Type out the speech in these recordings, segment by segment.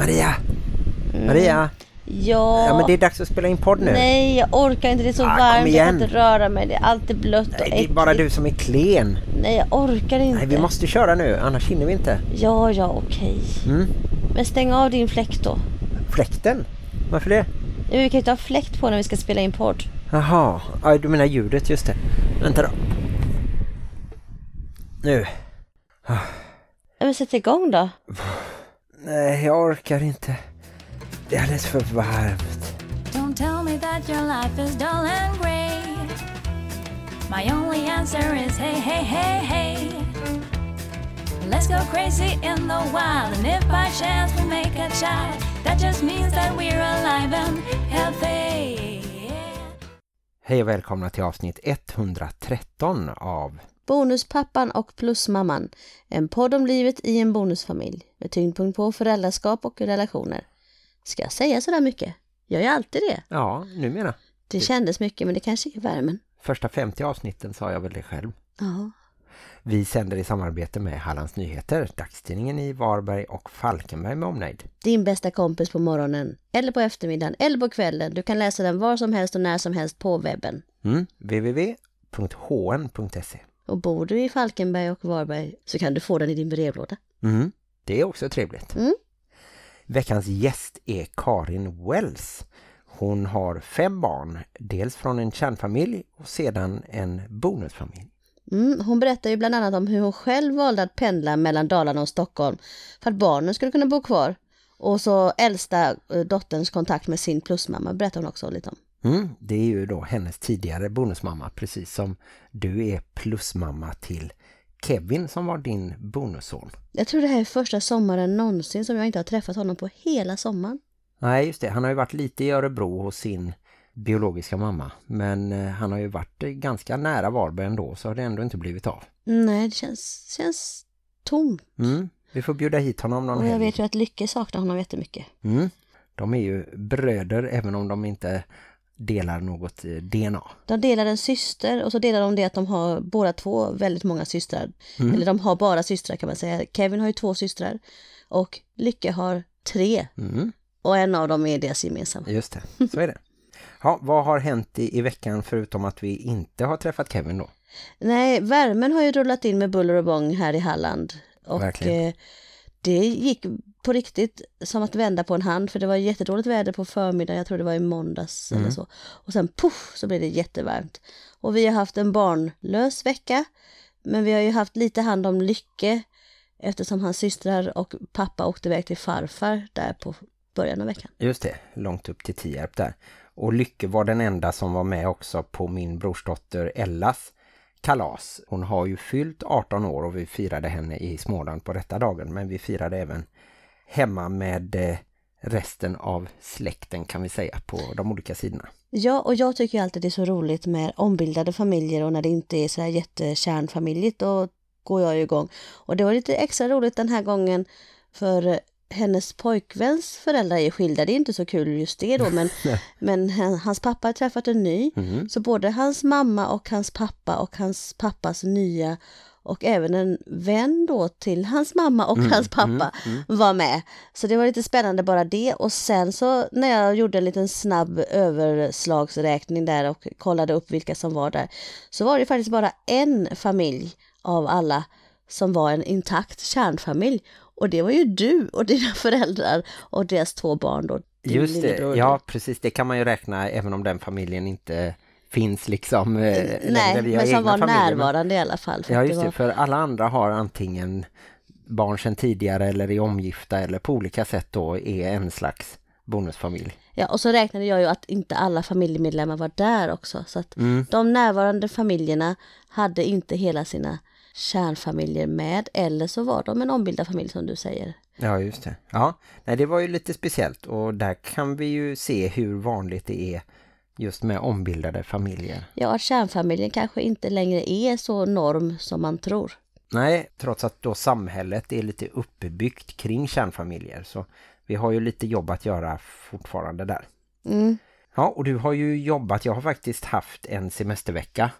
Maria! Maria! Ja. Ja men det är dags att spela in podd nu. Nej, jag orkar inte. Det är så Ah, varmt. Jag kan inte röra mig. Det är alltid blött och Nej, det är bara äckligt. du som är klen. Nej, jag orkar inte. Nej, vi måste köra nu, annars hinner vi inte. Ja, ja, okej. Mm. Men stäng av din fläkt då. Fläkten? Varför det? Ja, Vi kan inte ha fläkt på när vi ska spela in podd. Jaha, ja, du menar ljudet, just det. Vänta då. Nu. Ja, men sätt igång då. Nej, jag orkar inte. Det är alldeles för varmt. Don't tell me that your life is dull and grey. My only answer is hey, hey, hey, hey. Let's go crazy in the wild, and if by chance we make a child, that just means that we're alive and healthy. Hej och välkomna till avsnitt 113 av... Bonuspappan och plusmamman. En podd om livet i en bonusfamilj. Med tyngdpunkt på föräldraskap och relationer. Ska jag säga sådär mycket? Jag gör alltid det. Ja, numera. Det kändes mycket men det kanske är värmen. Första 50 avsnitten sa jag väl det själv. Ja. Vi sänder i samarbete med Hallands Nyheter, dagstidningen i Varberg och Falkenberg med omnejd. Din bästa kompis på morgonen. Eller på eftermiddagen. Eller på kvällen. Du kan läsa den var som helst och när som helst på webben. Mm, www.hn.se Och bor du i Falkenberg och Varberg så kan du få den i din brevlåda. mm, Det är också trevligt. Mm. Veckans gäst är Karin Wells. Hon har fem barn, dels från en kärnfamilj och sedan en bonusfamilj. Mm, hon berättar ju bland annat om hur hon själv valde att pendla mellan Dalarna och Stockholm för att barnen skulle kunna bo kvar. Och så äldsta eh, dotterns kontakt med sin plusmamma berättar hon också lite om. Mm, det är ju då hennes tidigare bonusmamma, precis som du är plusmamma till Kevin som var din bonusson. Jag tror det här är första sommaren någonsin som jag inte har träffat honom på hela sommaren. Nej, just det. Han har ju varit lite i Örebro hos sin biologiska mamma. Men eh, han har ju varit eh, ganska nära Varberg ändå så har det ändå inte blivit av. Nej, det känns, känns tomt. Mm. Vi får bjuda hit honom någon Och jag helg. vet ju att Lycke saknar honom jättemycket. Mm. De är ju bröder även om de inte delar något eh, DNA. De delar en syster och så delar de det att de har båda två väldigt många systrar. Mm. Eller de har bara systrar kan man säga. Kevin har ju två systrar och Lycke har tre. Mm. Och en av dem är deras gemensamma. Just det, så är det. Ja, vad har hänt i, i veckan förutom att vi inte har träffat Kevin då? Nej, värmen har ju rullat in med buller och bång här i Halland. Och Verkligen. eh, det gick på riktigt som att vända på en hand. För det var jättedåligt väder på förmiddagen, jag tror det var i måndags eller så. Och sen puff så blev det jättevarmt. Och vi har haft en barnlös vecka. Men vi har ju haft lite hand om Lycke. Eftersom hans systrar och pappa åkte iväg till farfar där på början av veckan. Just det, långt upp till Tierp där. Och Lycke var den enda som var med också på min brorsdotter Ellas kalas. Hon har ju fyllt 18 år och vi firade henne i Småland på rätta dagen. Men vi firade även hemma med eh, resten av släkten kan vi säga på de olika sidorna. Ja, och jag tycker alltid det är så roligt med ombildade familjer och när det inte är så här jättekärnfamiljigt då går jag ju igång. Och det var lite extra roligt den här gången för hennes pojkväns föräldrar är skilda. Det är inte så kul just det då, men, men han- hans pappa har träffat en ny. Mhm. Så både hans mamma och hans pappa och hans pappas nya och även en vän då till hans mamma och hans pappa var med. Så det var lite spännande bara det. Och sen så när jag gjorde en liten snabb överslagsräkning där och kollade upp vilka som var där. Så var det faktiskt bara en familj av alla som var en intakt kärnfamilj. Och det var ju du och dina föräldrar och deras två barn då. Just det, ja precis. Det kan man ju räkna även om den familjen inte finns liksom. eh, längre. Nej, men som var familjer, närvarande i alla fall. för Ja just var... det, för alla andra har antingen barn sedan tidigare eller är omgifta eller på olika sätt då är en slags bonusfamilj. Ja, och så räknade jag ju att inte alla familjemedlemmar var där också. Så att Mm. de närvarande familjerna hade inte hela sina kärnfamiljer med. Eller så var de en ombildad familj som du säger. Ja just det. Ja, nej, det var ju lite speciellt och där kan vi ju se hur vanligt det är just med ombildade familjer. Ja, att kärnfamiljen kanske inte längre är så norm som man tror. Nej, trots att då samhället är lite uppbyggt kring kärnfamiljer så vi har ju lite jobb att göra fortfarande där. Mm. Ja, och du har ju jobbat, jag har faktiskt haft en semestervecka.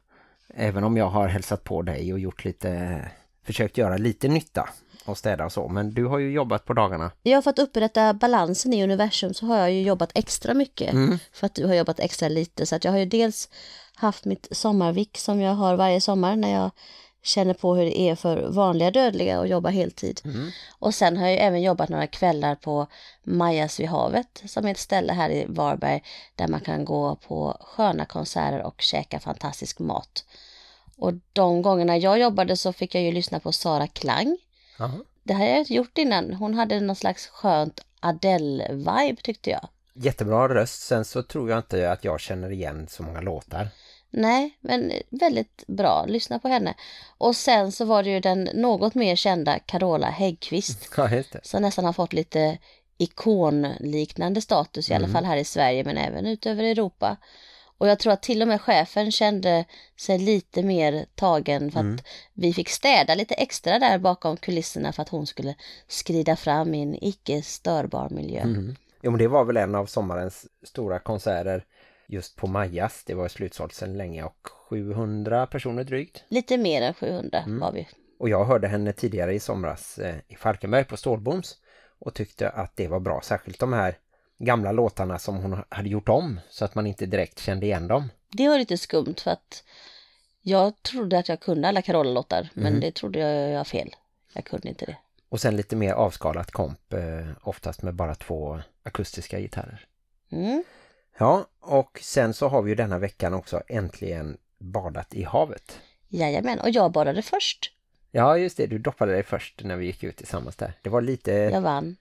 Även om jag har hälsat på dig och gjort lite försökt göra lite nytta och städa och så. Men du har ju jobbat på dagarna. Jag för att upprätta balansen i universum så har jag ju jobbat extra mycket för att du har jobbat extra lite. Så att jag har ju dels haft mitt sommarvik som jag har varje sommar när jag känner på hur det är för vanliga dödliga att jobba heltid. Och sen har jag även jobbat några kvällar på Majas vid havet som är ett ställe här i Varberg där man kan gå på sköna konserter och käka fantastisk mat. Och de gångerna jag jobbade så fick jag ju lyssna på Sara Klang. Det här har jag inte gjort innan. Hon hade någon slags skönt Adele-vibe tyckte jag. Jättebra röst. Sen så tror jag inte att jag känner igen så många låtar. Nej, men väldigt bra. Lyssna på henne. Och sen så var det ju den något mer kända Carola Häggkvist. Ja, just det. Som nästan har fått lite ikonliknande status i alla fall här i Sverige men även utöver Europa. Och jag tror att till och med chefen kände sig lite mer tagen för att vi fick städa lite extra där bakom kulisserna för att hon skulle skrida fram i en icke störbar miljö. Jo, men det var väl en av sommarens stora konserter just på Majas. Det var slutsålt sedan länge och 700 personer drygt. Lite mer än 700 var vi. Och jag hörde henne tidigare i somras eh, i Falkenberg på Stålboms och tyckte att det var bra. Särskilt de här gamla låtarna som hon hade gjort om så att man inte direkt kände igen dem. Det var lite skumt för att jag trodde att jag kunde alla Carola-låtar men det trodde jag jag fel. Jag kunde inte det. Och sen lite mer avskalat komp, eh, oftast med bara två akustiska gitarrer. Mm. Ja, och sen så har vi ju denna veckan också äntligen badat i havet. Jajamän, och jag badade först. Ja, just det. Du doppade dig först när vi gick ut tillsammans där. Det var lite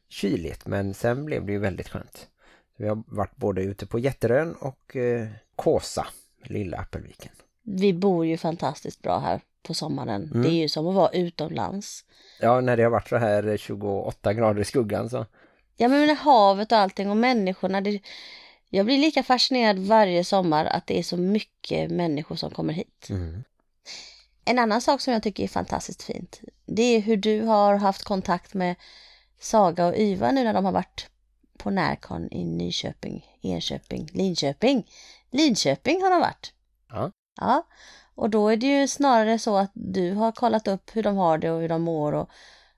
kyligt, men sen blev det ju väldigt skönt. Vi har varit både ute på Jätterön och eh, Kåsa, lilla Appelviken. Vi bor ju fantastiskt bra här på sommaren. Det är ju som att vara utomlands. Ja, när det har varit så här 28 grader i skuggan så... Ja men med havet och allting och människorna. Det, jag blir lika fascinerad varje sommar att det är så mycket människor som kommer hit. Mm. En annan sak som jag tycker är fantastiskt fint. Det är hur du har haft kontakt med Saga och Yva nu när de har varit på Närcon i Nyköping, Enköping, Linköping. Linköping har de varit. Ja. Ja, och då är det ju snarare så att du har kollat upp hur de har det och hur de mår och,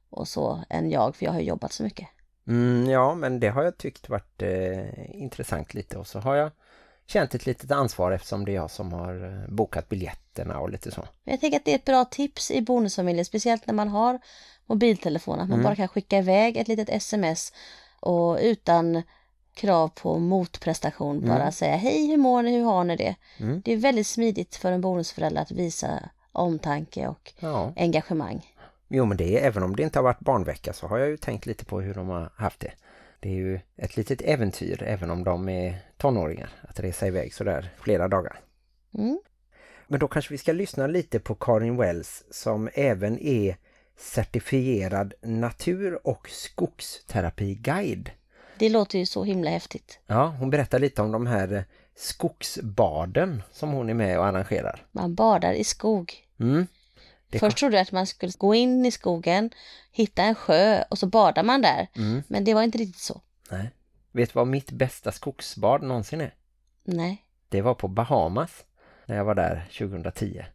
och så än jag, för jag har jobbat så mycket. Mm, ja, men det har jag tyckt varit eh, intressant lite och så har jag känt ett litet ansvar eftersom det är jag som har eh, bokat biljetterna och lite så. Jag tänker att det är ett bra tips i bonusfamiljen, speciellt när man har mobiltelefon, att man bara kan skicka iväg ett litet sms och utan krav på motprestation bara säga hej, hur mår ni, hur har ni det? Det är väldigt smidigt för en bonusförälder att visa omtanke och Ja. engagemang. Jo, men det är, även om det inte har varit barnvecka så har jag ju tänkt lite på hur de har haft det. Det är ju ett litet äventyr även om de är tonåringar att resa iväg så där flera dagar. Mm. Men då kanske vi ska lyssna lite på Karin Wells som även är certifierad natur- och skogsterapiguide. Det låter ju så himla häftigt. Ja, hon berättar lite om de här eh, skogsbaden som hon är med och arrangerar. Man badar i skog. Mm. Först trodde jag att man skulle gå in i skogen, hitta en sjö och så badar man där. Mm. Men det var inte riktigt så. Nej. Vet du vad mitt bästa skogsbad någonsin är? Nej. Det var på Bahamas när jag var där 2010.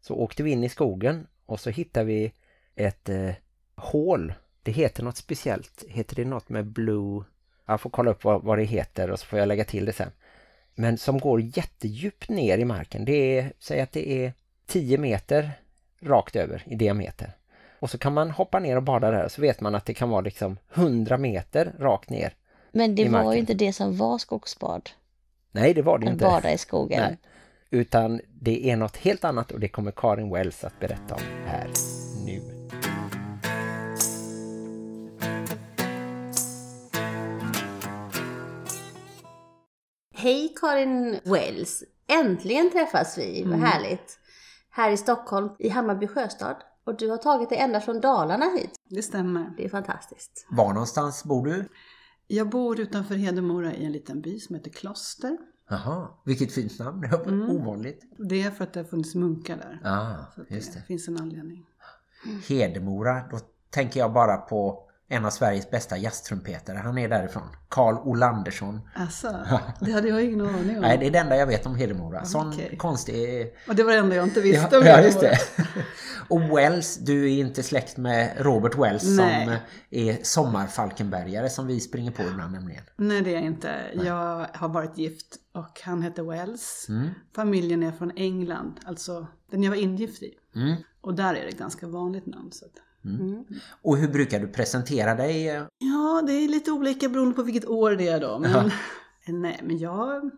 Så åkte vi in i skogen och så hittade vi ett eh, hål. Det heter något speciellt. Heter det något med blue? Jag får kolla upp vad, vad det heter och så får jag lägga till det sen. Men som går jättedjupt ner i marken. Det är, säg att det är 10 meter rakt över i diameter. Och så kan man hoppa ner och bada där så vet man att det kan vara liksom 100 meter rakt ner. Men det var ju inte det som var skogsbad. Nej, det var det Att inte. bada i skogen. Nej. Utan det är något helt annat och det kommer Karin Wells att berätta om här nu. Hej Karin Wells! Äntligen träffas vi, vad härligt! Här i Stockholm, i Hammarby sjöstad. Och du har tagit dig ända från Dalarna hit. Det stämmer. Det är fantastiskt. Var någonstans bor du? Jag bor utanför Hedemora i en liten by som heter Kloster. Jaha, vilket fint namn. Det var ovanligt. Det är för att det har funnits munkar där. Så att just det det. finns en anledning. Hedemora, då tänker jag bara på en av Sveriges bästa jazztrumpetare. Han är därifrån. Carl Olandersson. Alltså, det hade jag ingen aning om. Nej, det är det enda jag vet om Hedemora. Sån Okej. konstig... Och det var det enda jag inte visste om ja, just det. Och Wells, du är inte släkt med Robert Wells Nej. som är sommarfalkenbergare som vi springer på ibland nämligen. Nej, det är jag inte. Jag har varit gift och han heter Wells. Mm. Familjen är från England, alltså den jag var ingift i. Mm. Och där är det ett ganska vanligt namn. Så att... Och hur brukar du presentera dig? Ja, det är lite olika beroende på vilket år det är då. Men, nej, men jag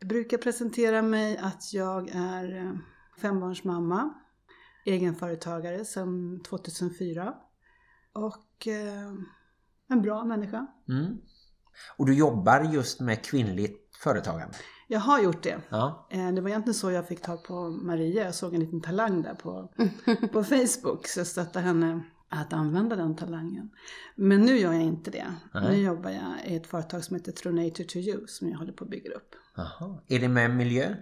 brukar presentera mig att jag är eh, fembarnsmamma, egenföretagare sedan 2004 och eh, en bra människa. Mm. Och du jobbar just med kvinnligt företagande? Jag har gjort det. Ja. Eh, Det var egentligen så jag fick tag på Maria. Jag såg en liten talang där på, på Facebook. Så jag stöttade henne att använda den talangen. Men nu gör jag inte det. Nej. Nu jobbar jag i ett företag som heter Tronator to You som jag håller på att bygga upp. Aha. Är det med miljö?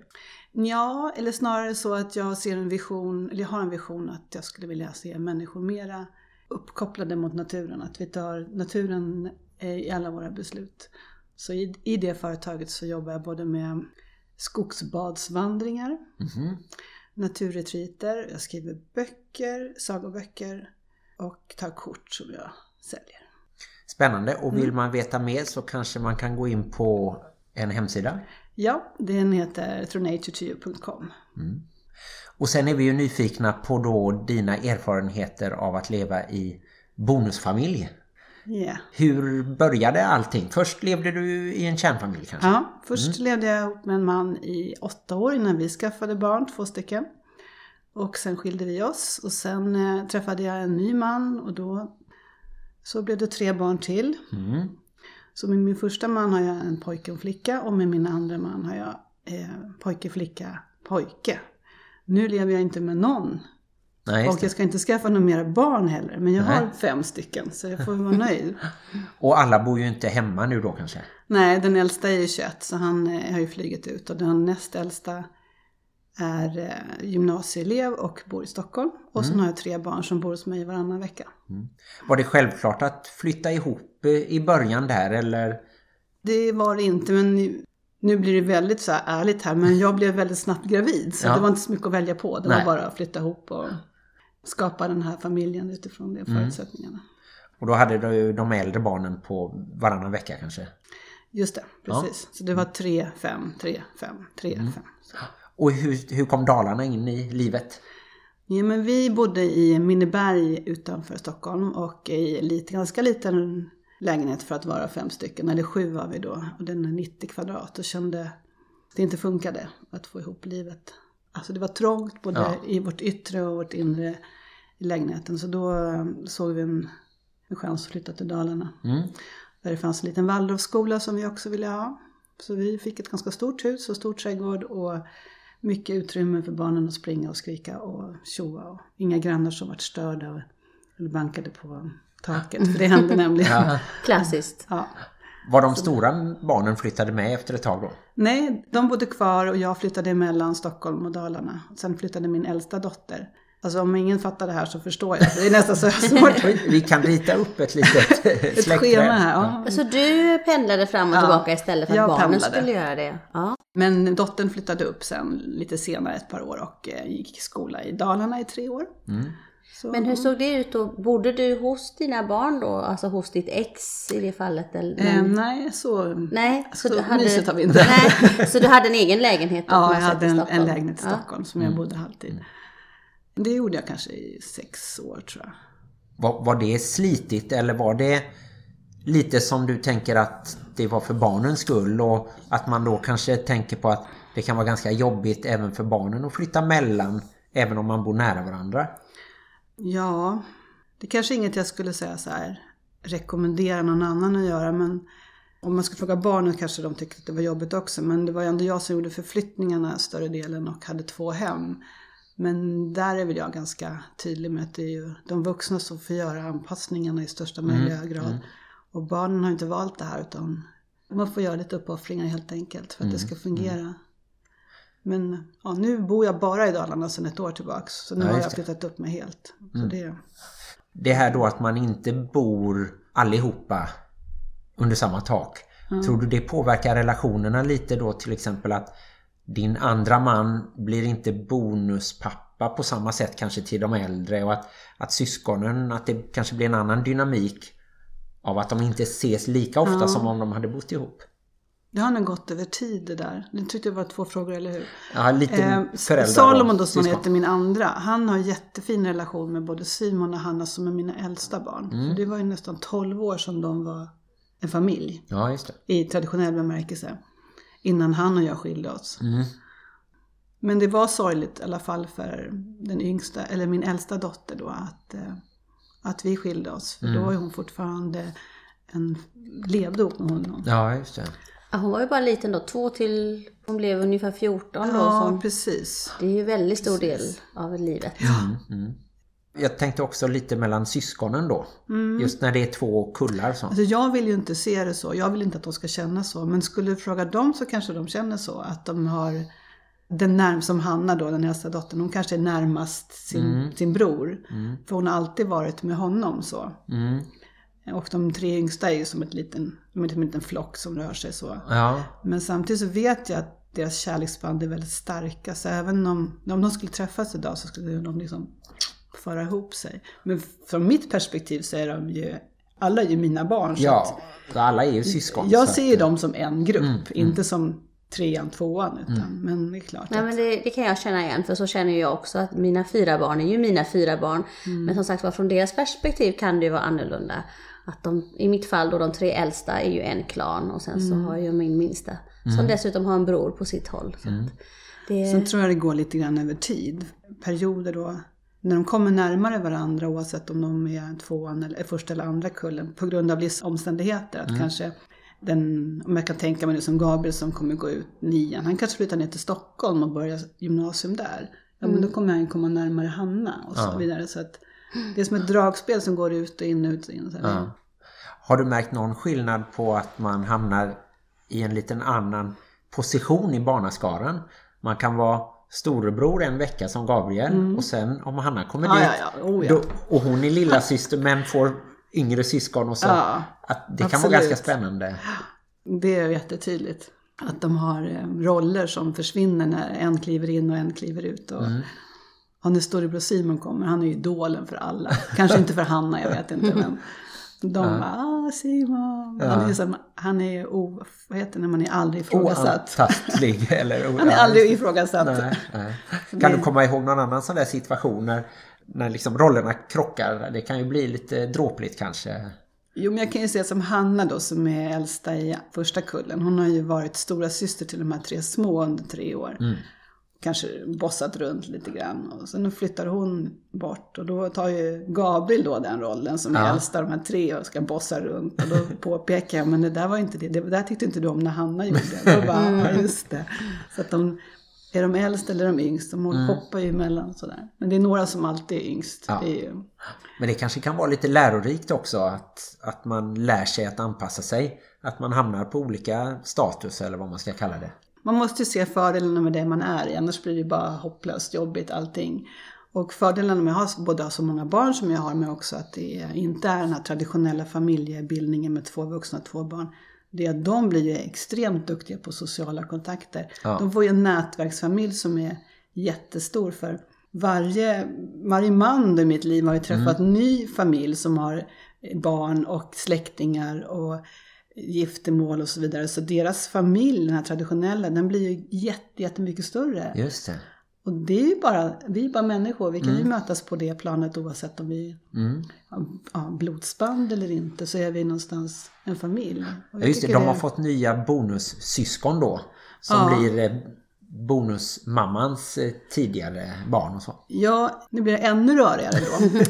Ja, eller snarare så att jag ser en vision, eller jag har en vision att jag skulle vilja se människor mera uppkopplade mot naturen. Att vi tar naturen eh, i alla våra beslut. Så i, i det företaget så jobbar jag både med skogsbadsvandringar, Mhm. naturretriter, jag skriver böcker, sagoböcker och tar kort som jag säljer. Spännande. Och Mm. vill man veta mer så kanske man kan gå in på en hemsida. Ja, den heter tronatortoyou.com. Och sen är vi ju nyfikna på då dina erfarenheter av att leva i bonusfamilj. Yeah. Hur började allting? Först levde du i en kärnfamilj kanske? Ja, först levde jag ihop med en man i åtta år innan vi skaffade barn, två stycken. Och sen skilde vi oss och sen eh, träffade jag en ny man och då så blev det tre barn till. Mm. Så med min första man har jag en pojke och flicka och med min andra man har jag eh, pojke, flicka, pojke. Nu lever jag inte med någon Nej, och jag ska inte skaffa några mera barn heller. Men jag Nej. har fem stycken så jag får vara nöjd. Och alla bor ju inte hemma nu då kanske? Nej, den äldsta är ju 21 så han eh, har ju flugit ut och den näst äldsta är eh, gymnasieelev och bor i Stockholm. Och sen har jag tre barn som bor hos mig varannan vecka. Var det självklart att flytta ihop eh, i början där eller? Det var det inte men nu, nu blir det väldigt så här ärligt här men jag blev väldigt snabbt gravid så Ja. det var inte så mycket att välja på. Det Nej. var bara att flytta ihop och skapa den här familjen utifrån de förutsättningarna. Och då hade du de äldre barnen på varannan vecka kanske? Just det, precis. Så det var tre, fem, tre, fem, tre, fem. Så. Och hur, hur kom Dalarna in i livet? Ja, men vi bodde i Minneberg utanför Stockholm och i lite, ganska liten lägenhet för att vara fem stycken, eller sju var vi då. Och den är 90 kvadrat och kände att det inte funkade att få ihop livet. Alltså det var trångt både Ja. i vårt yttre och vårt inre i lägenheten. Så då eh, såg vi en, en chans att flytta till Dalarna. Mm. Där det fanns en liten Waldorfskola som vi också ville ha. Så vi fick ett ganska stort hus och stor trädgård och mycket utrymme för barnen att springa och skrika och tjoa. Och inga grannar som vart störda och- eller bankade på taket. För det hände nämligen. Ja. Klassiskt. Ja. Var de stora barnen flyttade med efter ett tag då? Nej, de bodde kvar och jag flyttade mellan Stockholm och Dalarna. Sen flyttade min äldsta dotter. Alltså om ingen fattar det här så förstår jag. Det är nästan så svårt. Vi kan rita upp ett litet Ett schema här. Ja. Så du pendlade fram och Ja, tillbaka istället för att barnen pendlade. skulle göra det? Ja. Men dottern flyttade upp sen lite senare ett par år och eh, gick i skola i Dalarna i tre år. Så, Men hur såg det ut då? Bodde du hos dina barn då? Alltså hos ditt ex i det fallet? Eller? eh, nej, så, Nej, så, så du hade... mysigt har vi inte. Nej, så du hade en egen lägenhet då, Ja, jag hade en, en lägenhet i Ja. Stockholm som jag bodde halvtid. Det gjorde jag kanske i sex år tror jag. Var, var det slitigt eller var det lite som du tänker att det var för barnens skull och att man då kanske tänker på att det kan vara ganska jobbigt även för barnen att flytta mellan även om man bor nära varandra? Ja, det kanske är inget jag skulle säga så här rekommendera någon annan att göra men om man ska fråga barnen kanske de tyckte att det var jobbigt också men det var ändå jag som gjorde förflyttningarna större delen och hade två hem. Men där är väl jag ganska tydlig med att det är ju de vuxna som får göra anpassningarna i största möjliga grad. Och barnen har inte valt det här utan man får göra lite uppoffringar helt enkelt för att det ska fungera. Men ja, nu bor jag bara i Dalarna sedan ett år tillbaks. Så nu Ja, har jag flyttat upp mig helt. Så det, det här då att man inte bor allihopa under samma tak. Tror du det påverkar relationerna lite då till exempel att din andra man blir inte bonuspappa på samma sätt kanske till de äldre och att, att syskonen, att det kanske blir en annan dynamik av att de inte ses lika ofta Ja. som om de hade bott ihop. Det har nog gått över tid det där. Det tyckte jag var två frågor, eller hur? Ja, lite Eh, föräldrar Salomon då som han heter min andra. Han har jättefin relation med både Simon och Hanna som är mina äldsta barn. Mm. Det var ju nästan 12 år som de var en familj. Ja, just det. I traditionell bemärkelse. Innan han och jag skilde oss. Mm. Men det var sorgligt i alla fall för den yngsta, eller min äldsta dotter då att, eh, att vi skilde oss. För Mm. då var ju hon fortfarande en, levde ihop med honom. Ja, just det. Ja, Hon var ju bara liten då, två till hon blev ungefär 14 då. Ja, Som, precis. det är ju väldigt stor del av livet. Jag tänkte också lite mellan syskonen då. Just när det är två kullar så. Alltså jag vill ju inte se det så. Jag vill inte att de ska känna så. Men skulle du fråga dem så kanske de känner så. Att de har den närm som Hanna då, den äldsta dottern. Hon kanske är närmast sin, sin bror. För hon har alltid varit med honom så. Mm. Och de tre yngsta är ju som, ett liten, som en liten flock som rör sig så. Ja, Men samtidigt så vet jag att deras kärleksband är väldigt starka. Så även om, om de skulle träffas idag så skulle de liksom föra ihop sig. Men från mitt perspektiv så är de ju, alla är ju mina barn. så att- ja. Så alla är ju syskon. jag ser att- dem som en grupp, inte som trean, tvåan. Utan, Men det är klart Nej att... men det, det kan jag känna igen för så känner jag också att mina fyra barn är ju mina fyra barn. Men som sagt var från deras perspektiv kan det ju vara annorlunda. Att de, I mitt fall då de tre äldsta är ju en klan och sen så har jag min minsta. Som dessutom har en bror på sitt håll. Så att det, Sen tror jag det går lite grann över tid. Perioder då, när de kommer närmare varandra oavsett om de är tvåan eller första eller andra kullen på grund av livsomständigheter. Att kanske den, om jag kan tänka mig det som Gabriel som kommer gå ut nian, han kanske flyttar ner till Stockholm och börjar gymnasium där. Ja men då kommer han komma närmare Hanna och så vidare. Så att det är som ett dragspel som går ut och in, ut och in. Så. Ja. Har du märkt någon skillnad på att man hamnar i en liten annan position i barnaskaran? Man kan vara storebror en vecka som Gabriel och sen om Hanna kommer Mm. Ja, dit ja, ja. Oh, ja. Då, och hon är lilla syster men får yngre syskon och så. Ja, att det kan vara absolut. ganska spännande. Det är jättetydligt. Att de har eh, roller som försvinner när en kliver in och en kliver ut. Och, och när storebror Simon kommer, han är ju idolen för alla. Kanske inte för Hanna, jag vet inte. Men de bara, ah Simon. Han är, som, han är o, vad heter det, när man är aldrig ifrågasatt. Oantastlig eller Han är aldrig ifrågasatt. Nej, nej. Kan du komma ihåg någon annan sån där situation när, när liksom rollerna krockar? Det kan ju bli lite dråpligt kanske. Jo, men jag kan ju säga som Hanna då som är äldsta i första kullen. Hon har ju varit stora syster till de här tre små under tre år. Kanske bossat runt lite grann. Och sen flyttar hon bort och då tar ju Gabriel då den rollen som Ja. äldsta av de här tre och ska bossa runt. Och då påpekar jag, men det där var inte det. Det där tyckte inte du om när Hanna gjorde. Då bara, ja just det. Så att de, är de äldst eller de yngst? De hoppar ju emellan sådär. Men det är några som alltid är yngst. Ja. Det är ju, Men det kanske kan vara lite lärorikt också att, att man lär sig att anpassa sig. Att man hamnar på olika status eller vad man ska kalla det. Man måste se fördelarna med det man är i, annars blir det bara hopplöst jobbigt allting. Och fördelarna med att ha, både ha så många barn som jag har, men också att det inte är den här traditionella familjebildningen med två vuxna och två barn. Det är att de blir ju extremt duktiga på sociala kontakter. Ja. De får ju en nätverksfamilj som är jättestor för varje, varje man i mitt liv har ju träffat ny familj som har barn och släktingar och giftermål och så vidare. Så deras familj, den här traditionella, den blir ju jätte, jättemycket större. Just det. Och det är ju bara, vi är bara människor, vi kan ju mötas på det planet oavsett om vi Mm. har blodsband eller inte, så är vi någonstans en familj. Och Ja, just det, de har fått nya bonussyskon då. Som Ja. blir eh, bonusmammans eh, tidigare barn och så. Ja, nu blir det ännu rörigare då.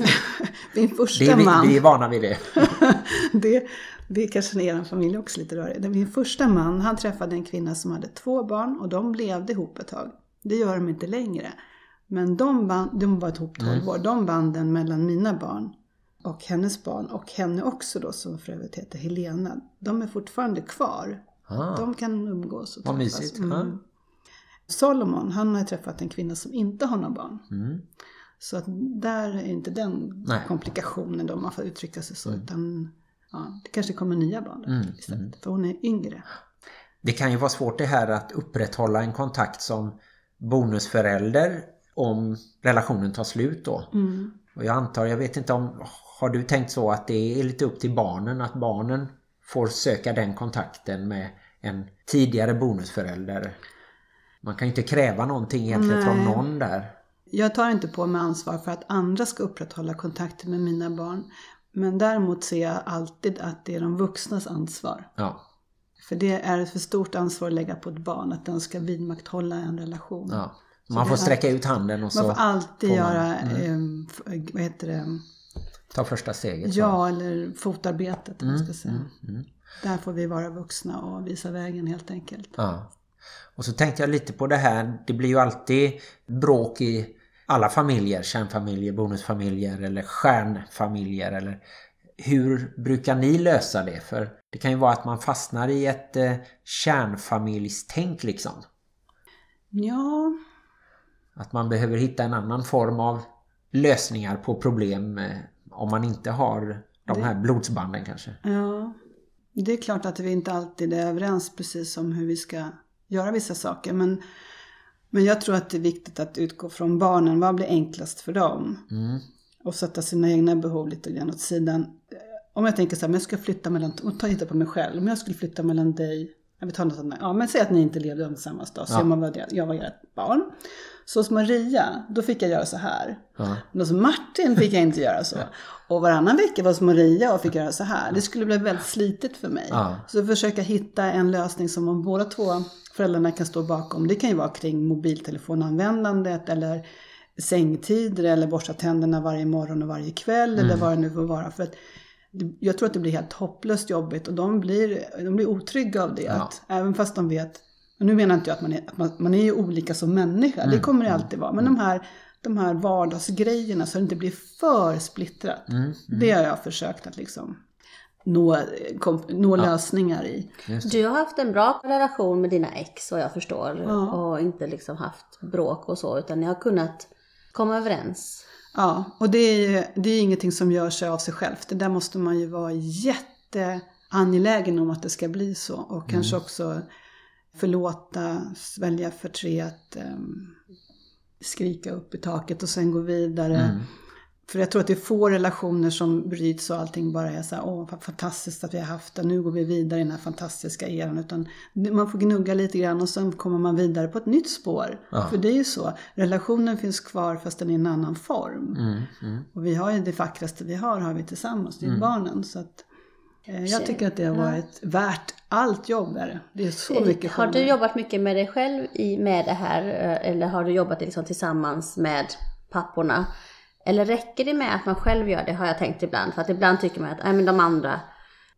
Min första Det är vi, man. vi är vana vid det. det, det är kanske i er familj också lite rörigt. Det- Min första man, han träffade en kvinna som hade två barn och de levde ihop ett tag. Det gör de inte längre. Men de, band, de var ihop 12 år. De banden mellan mina barn och hennes barn och henne också då som för övrigt heter Helena. De är fortfarande kvar. Ah, De kan umgås och vad träffas. mysigt. Ah. Solomon, han har träffat en kvinna som inte har några barn. Mm. Så att där är inte den Nej. komplikationen då, om man får uttrycka sig så. Utan ja, det kanske kommer nya barn där Mm, istället. För hon är yngre. Det kan ju vara svårt det här att upprätthålla en kontakt som bonusförälder om relationen tar slut då. Mm. Och jag antar, jag vet inte om, har du tänkt så att det är lite upp till barnen att barnen får söka den kontakten med en tidigare bonusförälder? Man kan ju inte kräva någonting egentligen från Nej. någon där. Jag tar inte på mig ansvar för att andra ska upprätthålla kontakten med mina barn. Men däremot ser jag alltid att det är de vuxnas ansvar. Ja, För det är ett för stort ansvar att lägga på ett barn att den ska vidmakthålla en relation. ja. Man får sträcka ut handen och så Man får alltid får man- göra, mm. eh, vad heter det, ta första steget. så. ja eller fotarbetet om man ska säga. mm. Där får vi vara vuxna och visa vägen helt enkelt. Ja. Och så tänkte jag lite på det här, det blir ju alltid bråk i alla familjer, kärnfamiljer, bonusfamiljer eller stjärnfamiljer eller hur brukar ni lösa det? För det kan ju vara att man fastnar i ett eh, kärnfamiljstänk liksom. Ja, Att man behöver hitta en annan form av lösningar på problem eh, om man inte har de här blodsbanden kanske. ja. Det är klart att vi inte alltid är överens precis om hur vi ska göra vissa saker. Men, men jag tror att det är viktigt att utgå från barnen. Vad blir enklast för dem? Mm. och sätta sina egna behov lite grann åt sidan. Om jag tänker så här, men jag ska flytta mellan, och ta inte på mig själv, om jag skulle flytta mellan dig, jag vet något annat, ja men säg att ni inte levde under samma stad, så Ja. jag, var, jag var ert barn. Så hos Maria, då fick jag göra så här. Ja. Men hos Martin fick jag inte göra så. Och varannan vecka var hos Maria och fick göra så här. Det skulle bli väldigt slitigt för mig. Ja. Så försöka hitta en lösning som om båda två föräldrarna kan stå bakom. Det kan ju vara kring mobiltelefonanvändandet eller sängtider eller borsta tänderna varje morgon och varje kväll eller vad det nu får vara. För att jag tror att det blir helt hopplöst jobbigt och de blir, de blir otrygga av det. Ja. Även fast de vet, och nu menar inte jag att man är, att man, man är ju olika som människa, det kommer det alltid vara. Men de här, de här vardagsgrejerna så att det inte blir för splittrat. Det har jag försökt att liksom nå, kom, nå lösningar i. Du har haft en bra relation med dina ex vad jag förstår. Ja. Och inte liksom haft bråk och så utan ni har kunnat komma överens. Ja, och det är, ju- det är ingenting som gör sig av sig självt. Det där måste man ju vara jätteangelägen om att det ska bli så. Och kanske också förlåta, svälja förtret, um, skrika upp i taket och sen gå vidare. För jag tror att det är få relationer som bryts och allting bara är så här, åh vad fantastiskt att vi har haft det, nu går vi vidare i den här fantastiska eran. Utan man får gnugga lite grann och sen kommer man vidare på ett nytt spår. Ja. För det är ju så, relationen finns kvar fast den är i en annan form. Mm, mm. Och vi har ju det vackraste vi har, har vi tillsammans, det är ju barnen. Så att, jag tycker att det har varit värt allt jobb är det. Det är så mycket Har du jobbat mycket med dig själv i, med det här eh, eller har du jobbat liksom tillsammans med papporna? Eller räcker det med att man själv gör det har jag tänkt ibland. För att ibland tycker man att nej, men de andra,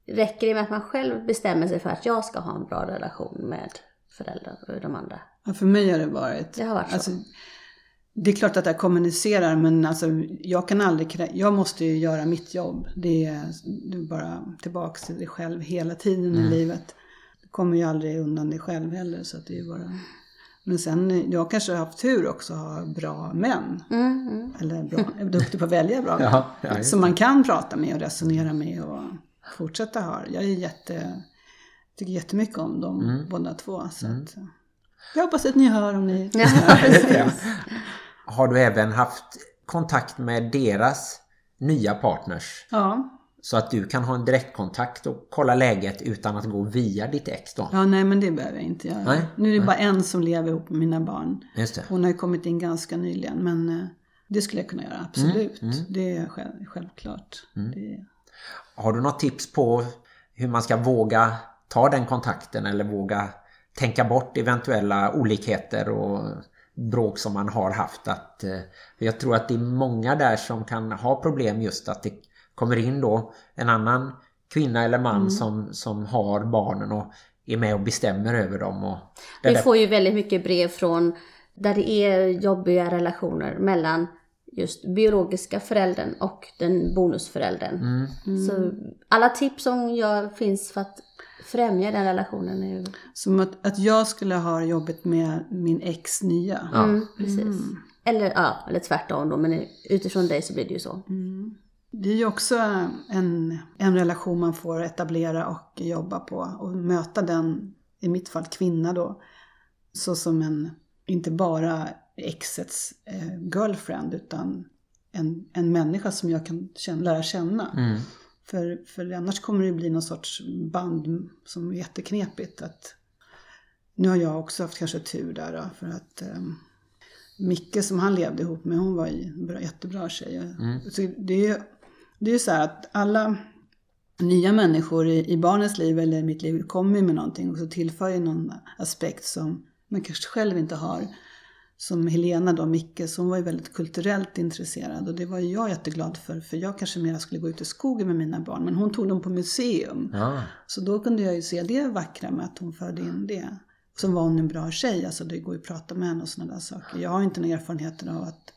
räcker det med att man själv bestämmer sig för att jag ska ha en bra relation med föräldrar och de andra? Ja, för mig har det varit... Det har varit så. Alltså, det är klart att jag kommunicerar men alltså, jag kan aldrig... Jag måste ju göra mitt jobb. Det är, det är bara tillbaka till dig själv hela tiden Mm. i livet. Du kommer ju aldrig undan dig själv heller så att det är bara... Men sen, jag kanske har haft tur också att ha bra män. Mm, mm. Eller bra, är duktig på att välja bra män. Ja, ja, som man kan prata med och resonera med och fortsätta ha. Jag är jätte, tycker jättemycket om dem Mm. båda två. Så att, jag hoppas att ni hör om ni... Ja, precis. Har du även haft kontakt med deras nya partners? Ja. Så att du kan ha en direktkontakt och kolla läget utan att gå via ditt ex då? ja, nej men det behöver jag inte göra. Nej, nu är det bara en som lever ihop med mina barn. Just det. Hon har ju kommit in ganska nyligen men eh, det skulle jag kunna göra, absolut. Mm, Det är själv, självklart. Det, Har du något tips på hur man ska våga ta den kontakten eller våga tänka bort eventuella olikheter och bråk som man har haft? Att, eh, jag tror att det är många där som kan ha problem just att det kommer in då en annan kvinna eller man som, som har barnen och är med och bestämmer över dem. Och det Vi där- får ju väldigt mycket brev från där det är jobbiga relationer mellan just biologiska föräldern och den bonusföräldern. Mm. Så alla tips som jag finns för att främja den relationen är ju... som att, att jag skulle ha jobbet med min ex nya. Ja. Mm, precis. Eller, ja, eller tvärtom då, men utifrån dig så blir det ju så. Det är ju också en, en relation man får etablera och jobba på och möta den, i mitt fall kvinna då, så som en, inte bara exets eh, girlfriend utan en, en människa som jag kan känna, lära känna. Mm. För, för annars kommer det bli någon sorts band som är jätteknepigt. Att, nu har jag också haft kanske tur där då, för att um, Micke som han levde ihop med, hon var en bra, jättebra tjej. Så det är ju det är så här att alla nya människor i, i barnens liv eller i mitt liv kommer ju med någonting och så tillför ju någon aspekt som man kanske själv inte har. Som Helena då, Micke, så hon var ju väldigt kulturellt intresserad och det var ju jag jätteglad för. För jag kanske mer skulle gå ut i skogen med mina barn men hon tog dem på museum. Ja. Så då kunde jag ju se det vackra med att hon förde in det. Så var hon en bra tjej, alltså det går ju att prata med henne och sådana där saker. Jag har inte några erfarenheter av att,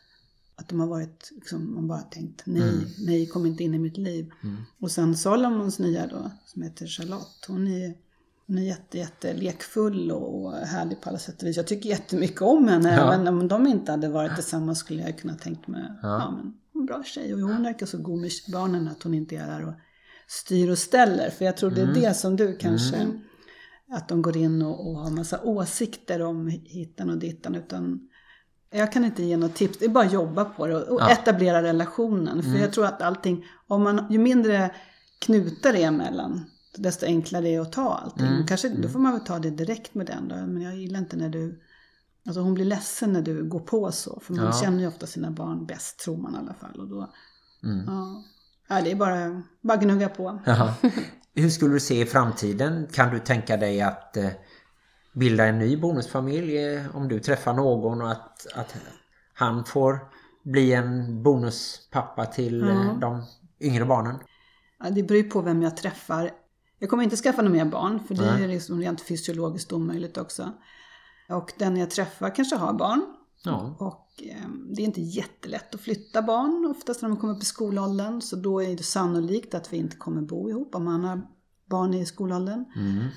att de har varit, liksom, man bara tänkt nej, nej, kom inte in i mitt liv. Och sen Solomons nya då, som heter Charlotte, hon är, hon är jätte, jätte lekfull och, och härlig på alla sätt och vis. Jag tycker jättemycket om henne, Ja. även om de inte hade varit tillsammans skulle jag kunna tänkt mig, ja, men en bra tjej. Och hon verkar så god med barnen att hon inte är där och styr och ställer. För jag tror det är det som du kanske, att de går in och, och har massa åsikter om hittan och dittan. Utan jag kan inte ge något tips, det är bara att jobba på det och, Ja. etablera relationen. För jag tror att allting, om man, ju mindre knutar det är emellan, desto enklare är det att ta allting. Kanske, Då får man väl ta det direkt med den då. Men jag gillar inte när du, alltså hon blir ledsen när du går på så. För man Ja. känner ju ofta sina barn bäst, tror man i alla fall. Och då, Mm. ja. ja, det är bara, bara gnugga på. Jaha. Hur skulle du se i framtiden? Kan du tänka dig att eh, bilda en ny bonusfamilj eh, om du träffar någon och att, att han får bli en bonuspappa till eh, de yngre barnen? Ja, det beror på vem jag träffar. Jag kommer inte skaffa några mer barn, för det Nej. är liksom rent fysiologiskt omöjligt också. Och den jag träffar kanske har barn. Ja. Och eh, det är inte jättelätt att flytta barn, oftast när de kommer upp i skolåldern. Så då är det sannolikt att vi inte kommer bo ihop om man har barn i skolåldern. Mm.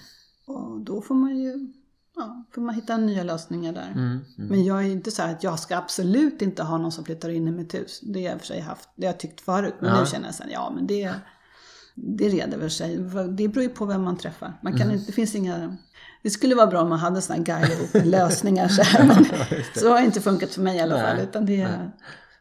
Och då får man ju ja, får man hitta nya lösningar där. Mm. Mm. Men jag är inte så här att jag ska absolut inte ha någon som flyttar in i mitt hus. Det har jag i och för sig haft, det har jag tyckt förut. Men Ja. nu känner jag sen, ja men det, det reder väl sig. Det beror ju på vem man träffar. Man kan inte, det finns inga... Det skulle vara bra om man hade sådana här guidebok med lösningar så här, men så har det inte funkat för mig i alla fall. Nej. Utan det är,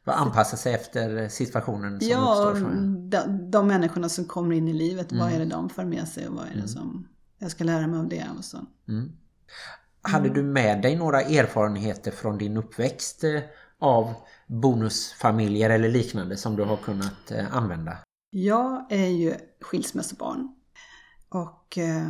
Vad anpassa sig efter situationen som ja, uppstår. Så. de, de människorna som kommer in i livet, vad Mm. är det de för med sig och vad är det som jag ska lära mig av det. Och så. Mm. Hade du med dig några erfarenheter från din uppväxt eh, av bonusfamiljer eller liknande som du har kunnat eh, använda? Jag är ju skilsmässobarn och eh,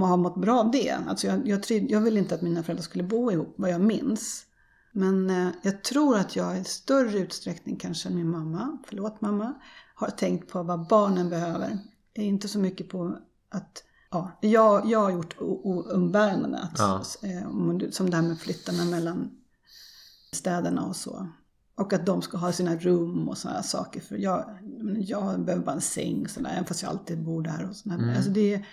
har mått bra av det. Alltså jag, jag, jag vill inte att mina föräldrar skulle bo ihop, vad jag minns. Men eh, jag tror att jag i större utsträckning kanske än min mamma, förlåt mamma, har tänkt på vad barnen behöver. Jag är inte så mycket på att Ja, jag, jag har gjort o- o- umbäranden, att, Ja. eh, som det här med flyttarna mellan städerna och så. Och att de ska ha sina rum och sådana saker. För jag, jag behöver bara en säng sådär, även fast jag alltid bor där. Och sådär. Mm. Alltså det, är-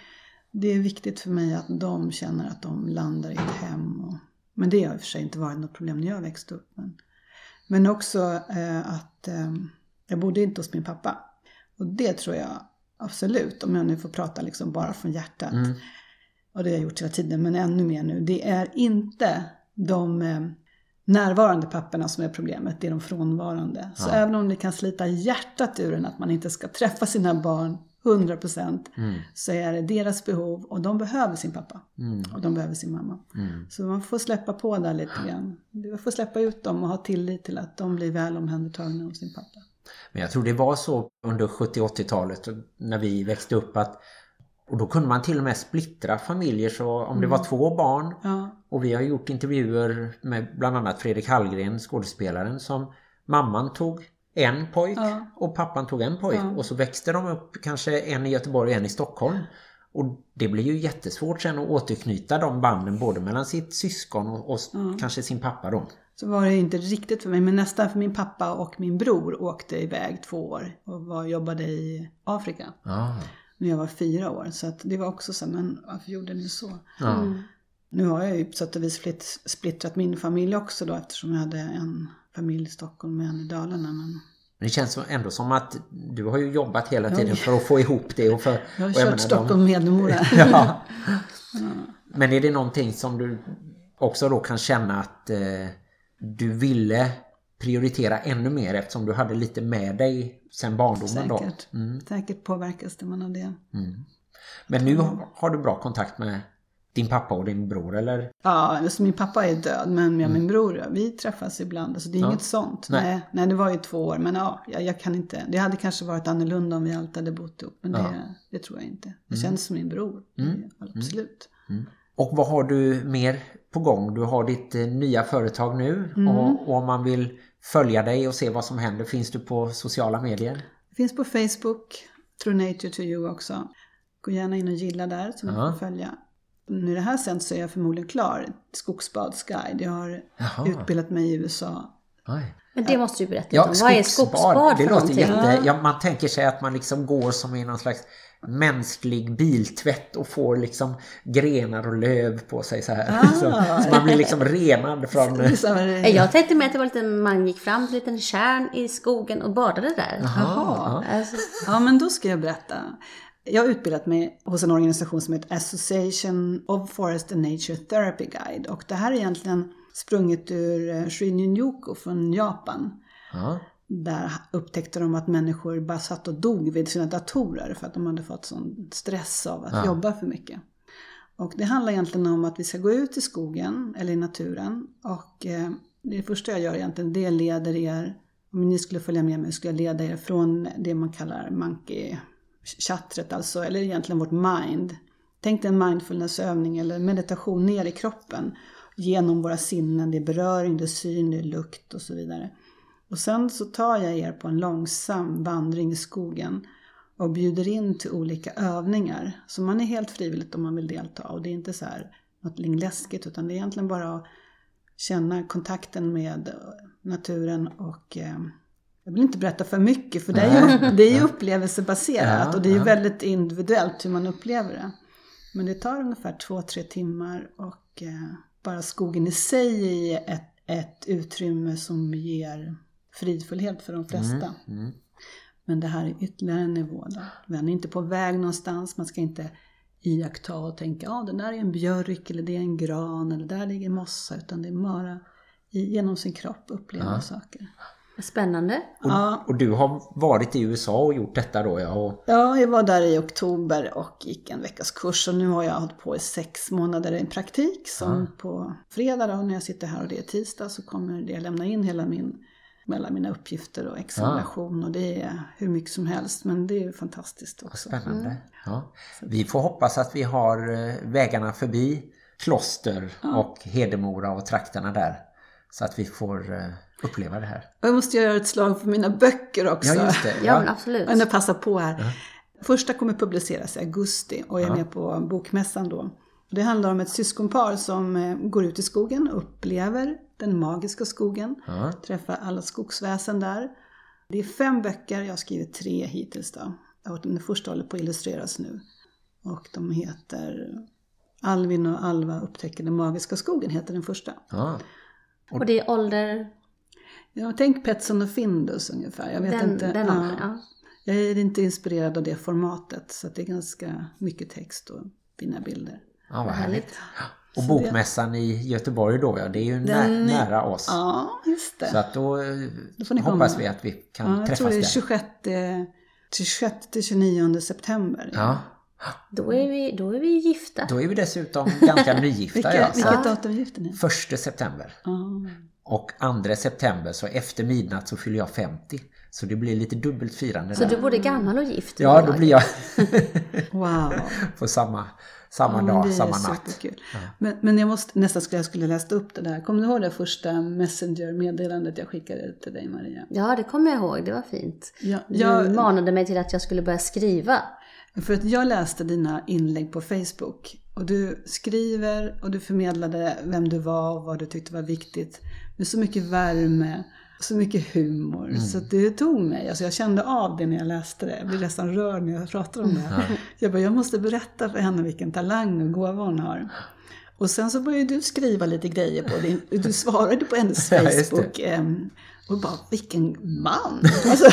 det är viktigt för mig att de känner att de landar i ett hem. Och, men det har i och för sig inte varit något problem när jag växte upp. Men, men också eh, att eh, jag bodde inte hos min pappa. Och det tror jag absolut, om jag nu får prata liksom bara från hjärtat. Mm. Och det har jag gjort hela tiden, men ännu mer nu. Det är inte de eh, närvarande papporna som är problemet, det är de frånvarande. Så Ja. även om det kan slita hjärtat ur en att man inte ska träffa sina barn 100% Mm. så är det deras behov och de behöver sin pappa Mm. och de behöver sin mamma. Mm. Så man får släppa på där lite grann. Man får släppa ut dem och ha tillit till att de blir väl omhändertagna av sin pappa. Men jag tror det var så under 70-80-talet när vi växte upp att och då kunde man till och med splittra familjer så om det var två barn Ja, och vi har gjort intervjuer med bland annat Fredrik Hallgren, skådespelaren som mamman tog en pojk Ja. och pappan tog en pojk Ja. och så växte de upp kanske en i Göteborg och en i Stockholm. Och det blir ju jättesvårt sen att återknyta de banden både mellan sitt syskon och, och kanske sin pappa då. så var det inte riktigt för mig, men nästan för min pappa och min bror åkte iväg två år och var, jobbade i Afrika. Ja. När jag var fyra år. Så att det var också så, men varför gjorde ni så? Ja. Mm. Nu har jag ju på sätt och vis splitt, splittrat min familj också då eftersom jag hade en familj i Stockholm och en i Dalarna. Men det känns så- ändå som att du har ju jobbat hela tiden för att få ihop det och för... jag har och kört de- Stockholm Hedemora. ja. Men är det någonting som du också då kan känna att eh, du ville prioritera ännu mer eftersom du hade lite med dig sen barndomen då? Säkert. Säkert påverkas det man av det. Men nu har du bra kontakt med din pappa och din bror eller? Ja, alltså min pappa är död, men med min bror, vi träffas ibland. Alltså det är Ja. inget sånt. Nej. Nej. Nej, det var ju två år, men ja, jag, jag kan inte. Det hade kanske varit annorlunda om vi alltid hade bott ihop, men Ja. det, det tror jag inte. Det känns som min bror. Det- Absolut. Och vad har du mer på gång? Du har ditt eh, nya företag nu och, och om man vill följa dig och se vad som händer finns du på sociala medier? Det finns på Facebook, True Nature to You också. Gå gärna in och gilla där så ni Ja. får följa. Nu det här sänds så är jag förmodligen klar. Skogsbadsguide. Jag har Jaha. utbildat mig i USA. Oj. Men det måste du berätta Ja, om. Vad är skogsbad det för låter jätte... Ja, man tänker sig att man liksom går som i någon slags mänsklig biltvätt och får liksom grenar och löv på sig så här. Ah. Så, så man blir liksom renad från... Nej, Jag tänkte mig att det var lite, man gick fram till en liten kärn i skogen och badade där. Jaha. Alltså, Ja, men då ska jag berätta. Jag har utbildat mig hos en organisation som heter Association of Forest and Nature Therapy Guide. Och det här är egentligen sprunget ur eh, Shinrin-yoku från Japan. Ja. Där upptäckte de att människor bara satt och dog vid sina datorer för att de hade fått sån stress av att Ja. jobba för mycket. Och det handlar egentligen om att vi ska gå ut i skogen eller i naturen och eh, det första jag gör egentligen det leder er, om ni skulle följa med mig skulle jag leda er från det man kallar monkey chattret alltså, eller egentligen vårt mind. Tänk dig en mindfulnessövning eller meditation ner i kroppen genom våra sinnen, det är beröring, det är syn, det är lukt och så vidare. Och sen så tar jag er på en långsam vandring i skogen och bjuder in till olika övningar. Så man är helt frivilligt om man vill delta och det är inte så här något läskigt utan det är egentligen bara att känna kontakten med naturen och eh, jag vill inte berätta för mycket för det är ju, det är ju upplevelsebaserat Ja, och det är ju ja. väldigt individuellt hur man upplever det. Men det tar ungefär två, tre timmar och eh, bara skogen i sig är ett, ett utrymme som ger fridfullhet för de flesta. Mm. Men det här är ytterligare en nivå. Då. Man är inte på väg någonstans, man ska inte iaktta och tänka ja den där är en björk eller det är en gran eller där ligger mossa utan det är bara genom sin kropp uppleva saker. Spännande. Ja, Och du har varit i USA och gjort detta då ja. Och, Ja, jag var där i oktober och gick en veckas kurs och nu har jag hållit på i sex månader i praktik. Som på fredag då, när jag sitter här och det är tisdag så kommer det lämna in hela min, alla mina uppgifter och examination och det är hur mycket som helst. Men det är ju fantastiskt också. spännande. Ja. Vi får hoppas att vi har eh, vägarna förbi Kloster och Hedemora och trakterna där. Så att vi får eh, uppleva det här. Och jag måste göra ett slag för mina böcker också. Ja just det. Ja, absolut. Men jag passar på här. Första kommer publiceras i augusti och jag är med på bokmässan då. Det handlar om ett syskonpar som eh, går ut i skogen och upplever den magiska skogen. Ja. Träffar alla skogsväsen där. Det är fem böcker, jag har skrivit tre hittills då. Den första håller på att illustreras nu. Och de heter Alvin och Alva upptäcker den magiska skogen, heter den första. Ja. Och det är ålder, Ja, tänk Petson och Findus ungefär. Jag vet den, inte. den ja. Ja. Jag är inte inspirerad av det formatet så att det är ganska mycket text och fina bilder. Ja, vad Härligt. Och bokmässan i Göteborg då, ja, det är ju nä- Den- nära oss. Ja, just det. Så att då, eh, Då får ni hoppas komma. vi att vi kan ja, jag tror träffas det är där. 26, 26 till 29 september. Ja, Då, är vi, då är vi gifta. då är vi dessutom ganska nygifta. Vilka, ja, så vilket datum gifter ni? Första september. Ja. Och 2 september, så efter midnatt så fyller jag 50. Så det blir lite dubbelt firande Så där. du både gammal och gift? Ja, då blir jag Wow. på samma, samma Ja, dag, samma natt. superkul. Men, men jag måste, nästan skulle jag skulle läst upp det där. Kommer du ihåg det första Messenger-meddelandet jag skickade till dig Maria? Ja, det kommer jag ihåg. Det var fint. Ja, Du jag, manade mig till att jag skulle börja skriva. För att jag läste dina inlägg på Facebook och du skriver och du förmedlade vem du var och vad du tyckte var viktigt med så mycket värme så mycket humor. Så att det tog mig. Alltså jag kände av det när jag läste det. Jag blir nästan rörd när jag pratar om det. Jag bara, jag måste berätta för henne vilken talang och gåva hon har. Och sen så började du skriva lite grejer på din, du svarade på hennes Ja. Facebook. ehm, och bara, vilken man! Alltså,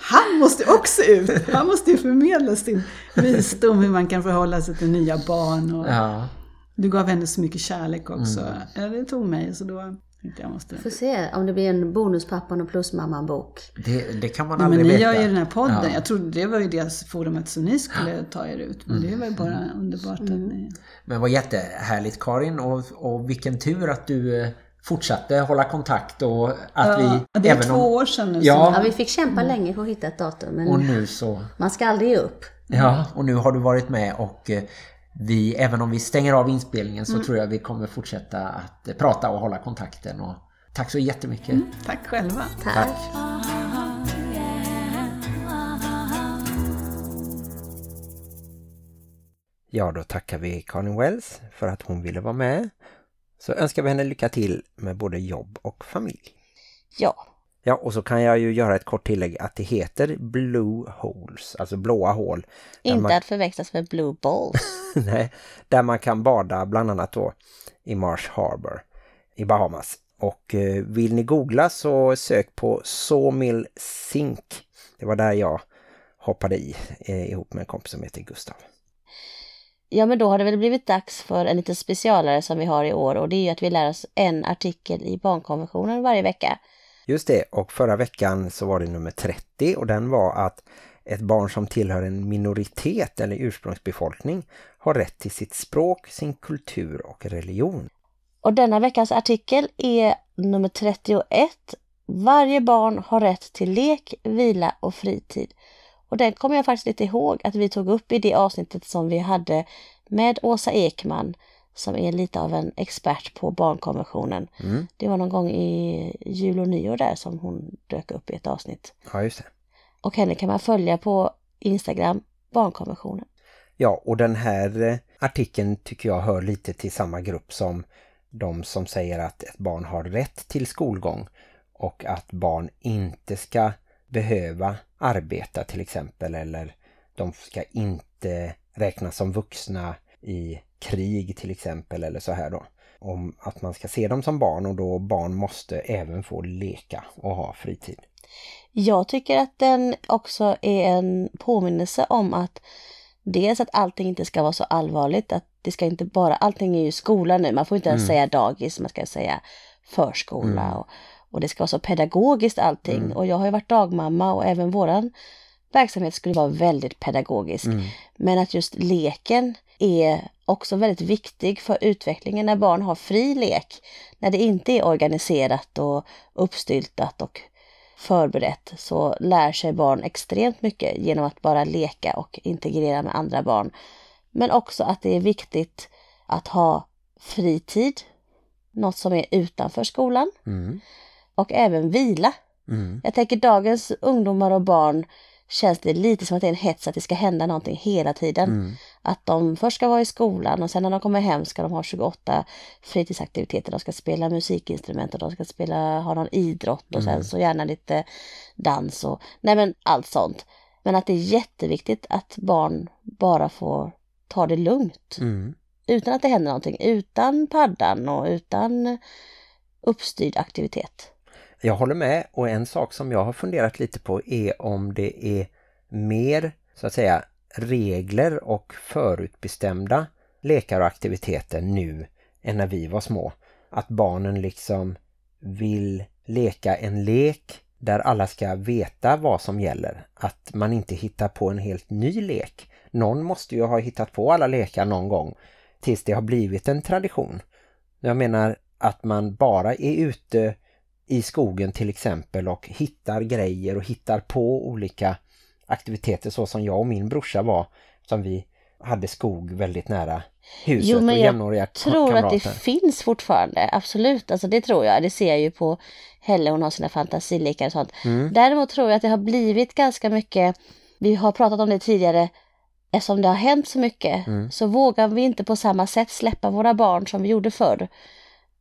han måste också ut! Han måste ju förmedla sin visdom hur man kan förhålla sig till nya barn. Och Ja. Du gav henne så mycket kärlek också. Mm. Ja, det tog mig, så då jag måste... Får se om det blir en bonuspappan och plusmamman-bok. Det, det kan man aldrig men ni veta. gör ju den här podden. Ja. Jag trodde det var ju det forumet som ni skulle ta er ut. Men det var ju bara underbart att ni... Men vad jättehärligt Karin och, och vilken tur att du eh, fortsatte hålla kontakt och att Ja, vi... det är även två om, år sedan nu. Ja. Ja, vi fick kämpa länge för att hitta ett datum, men Och nu så... man ska aldrig ge upp. Ja, och nu har du varit med och eh, vi, även om vi stänger av inspelningen så tror jag vi kommer fortsätta att prata och hålla kontakten. Och tack så jättemycket. Så, tack själva. Tack. Ja, då tackar vi Karin Wells för att hon ville vara med. Så önskar vi henne lycka till med både jobb och familj. Ja, Ja, och så kan jag ju göra ett kort tillägg att det heter Blue Holes, alltså blåa hål. Inte man, att förväxlas med blue balls. nej, där man kan bada bland annat då i Marsh Harbor i Bahamas. Och eh, vill ni googla så sök på Sawmill Sink. Det var där jag hoppade i eh, ihop med en kompis som heter Gustav. Ja, men då har det väl blivit dags för en liten specialare som vi har i år och det är ju att vi lär oss en artikel i barnkonventionen varje vecka. Just det, och förra veckan så var det nummer 30 och den var att ett barn som tillhör en minoritet eller ursprungsbefolkning har rätt till sitt språk, sin kultur och religion. Och denna veckans artikel är nummer 31. Varje barn har rätt till lek, vila och fritid. Och den kommer jag faktiskt lite ihåg att vi tog upp i det avsnittet som vi hade med Åsa Ekman som är lite av en expert på barnkonventionen. Mm. Det var någon gång i jul och nyår där som hon dök upp i ett avsnitt. Ja, just det. Och henne kan man följa på Instagram, barnkonventionen. Ja, och den här eh, artikeln tycker jag hör lite till samma grupp som de som säger att ett barn har rätt till skolgång och att barn inte ska behöva arbeta till exempel eller de ska inte räknas som vuxna i krig till exempel eller så här då. Om att man ska se dem som barn och då barn måste även få leka och ha fritid. Jag tycker att den också är en påminnelse om att dels att allting inte ska vara så allvarligt, att det ska inte bara, allting är ju skola nu, man får inte ens säga dagis, man ska säga förskola och, och det ska vara så pedagogiskt allting. Och jag har ju varit dagmamma och även våran verksamhet skulle vara väldigt pedagogisk. Men att just leken är också väldigt viktig för utvecklingen när barn har fri lek. När det inte är organiserat och uppstyltat och förberett så lär sig barn extremt mycket genom att bara leka och integrera med andra barn. Men också att det är viktigt att ha fritid, något som är utanför skolan Mm. och även vila. Mm. Jag tänker dagens ungdomar och barn känns det lite som att det är en hets att det ska hända någonting hela tiden. Mm. Att de först ska vara i skolan och sen när de kommer hem ska de ha 28 fritidsaktiviteter. De ska spela musikinstrument och de ska spela, ha någon idrott och sen så gärna lite dans och nej men allt sånt. Men att det är jätteviktigt att barn bara får ta det lugnt. Mm. Utan att det händer någonting. Utan paddan och utan uppstyrd aktivitet. Jag håller med och en sak som jag har funderat lite på är om det är mer så att säga regler och förutbestämda lekar och aktiviteter nu än när vi var små. Att barnen liksom vill leka en lek där alla ska veta vad som gäller. Att man inte hittar på en helt ny lek. Någon måste ju ha hittat på alla lekar någon gång tills det har blivit en tradition. Jag menar att man bara är ute i skogen till exempel och hittar grejer och hittar på olika aktiviteter så som jag och min brorsa var som vi hade skog väldigt nära huset Jo, men och jag jämnåriga tror att det kamrater. finns fortfarande, absolut. Alltså det tror jag. Det ser jag ju på Helle, hon har sina fantasilekar och sånt. Mm. Däremot tror jag att det har blivit ganska mycket, vi har pratat om det tidigare, eftersom det har hänt så mycket Mm. så vågar vi inte på samma sätt släppa våra barn som vi gjorde förr.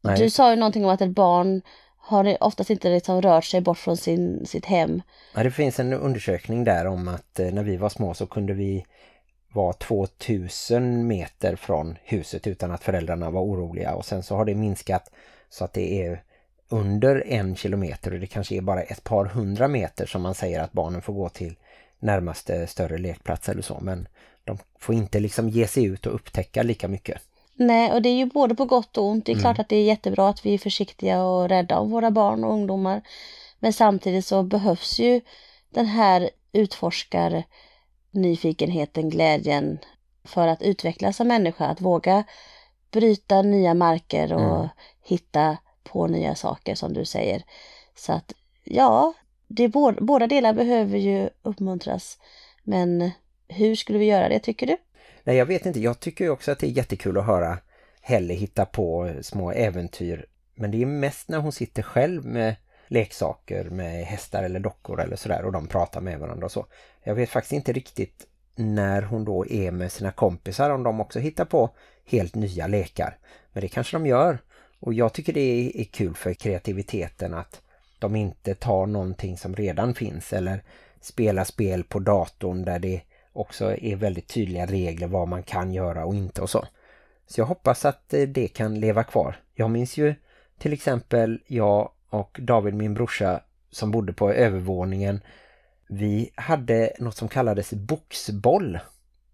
Nej. Du sa ju någonting om att ett barn har oftast inte liksom rört sig bort från sin, sitt hem. Ja, det finns en undersökning där om att eh, när vi var små så kunde vi vara 2000 meter från huset utan att föräldrarna var oroliga och sen så har det minskat så att det är under en kilometer och det kanske är bara ett par hundra meter som man säger att barnen får gå till närmaste större lekplats eller så men de får inte liksom ge sig ut och upptäcka lika mycket. Nej, och det är ju både på gott och ont. Det är klart att det är jättebra att vi är försiktiga och rädda om våra barn och ungdomar. Men samtidigt så behövs ju den här utforskar nyfikenheten, glädjen för att utvecklas som människa, att våga bryta nya marker och Mm. hitta på nya saker som du säger. Så att ja, det är båda, båda delar behöver ju uppmuntras. Men hur skulle vi göra det tycker du? Nej, jag vet inte. Jag tycker också att det är jättekul att höra Helle hitta på små äventyr. Men det är mest när hon sitter själv med leksaker med hästar eller dockor eller sådär och de pratar med varandra och så. Jag vet faktiskt inte riktigt när hon då är med sina kompisar om de också hittar på helt nya lekar. Men det kanske de gör. Och jag tycker det är, är kul för kreativiteten att de inte tar någonting som redan finns eller spelar spel på datorn där det också är väldigt tydliga regler vad man kan göra och inte och så. Så jag hoppas att eh, det kan leva kvar. Jag minns ju till exempel jag och David, min brorsa, som bodde på övervåningen. Vi hade något som kallades boxboll.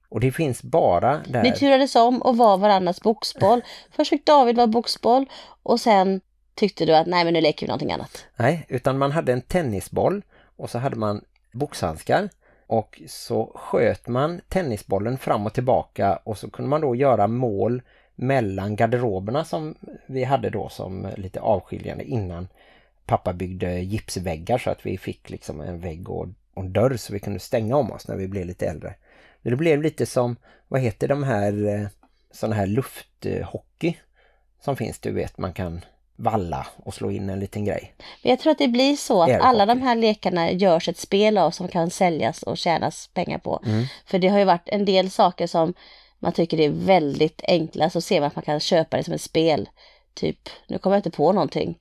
Och det finns bara där. Ni turades om och var varandras boxboll. Först fick David vara boxboll och sen tyckte du att nej men nu leker vi någonting annat. Nej, utan man hade en tennisboll och så hade man boxhandskar och så sköt man tennisbollen fram och tillbaka och så kunde man då göra mål mellan garderoberna som vi hade då som lite avskiljande innan pappa byggde gipsväggar så att vi fick liksom en vägg och och en dörr så vi kunde stänga om oss när vi blev lite äldre. Det blev lite som, vad heter de här eh, sådana här lufthockey som finns, du vet, man kan valla och slå in en liten grej. Men jag tror att det blir så att alla de här lekarna görs ett spel av som kan säljas och tjänas pengar på. För det har ju varit en del saker som man tycker är väldigt enkla så ser man att man kan köpa det som ett spel. Typ, nu kommer jag inte på någonting.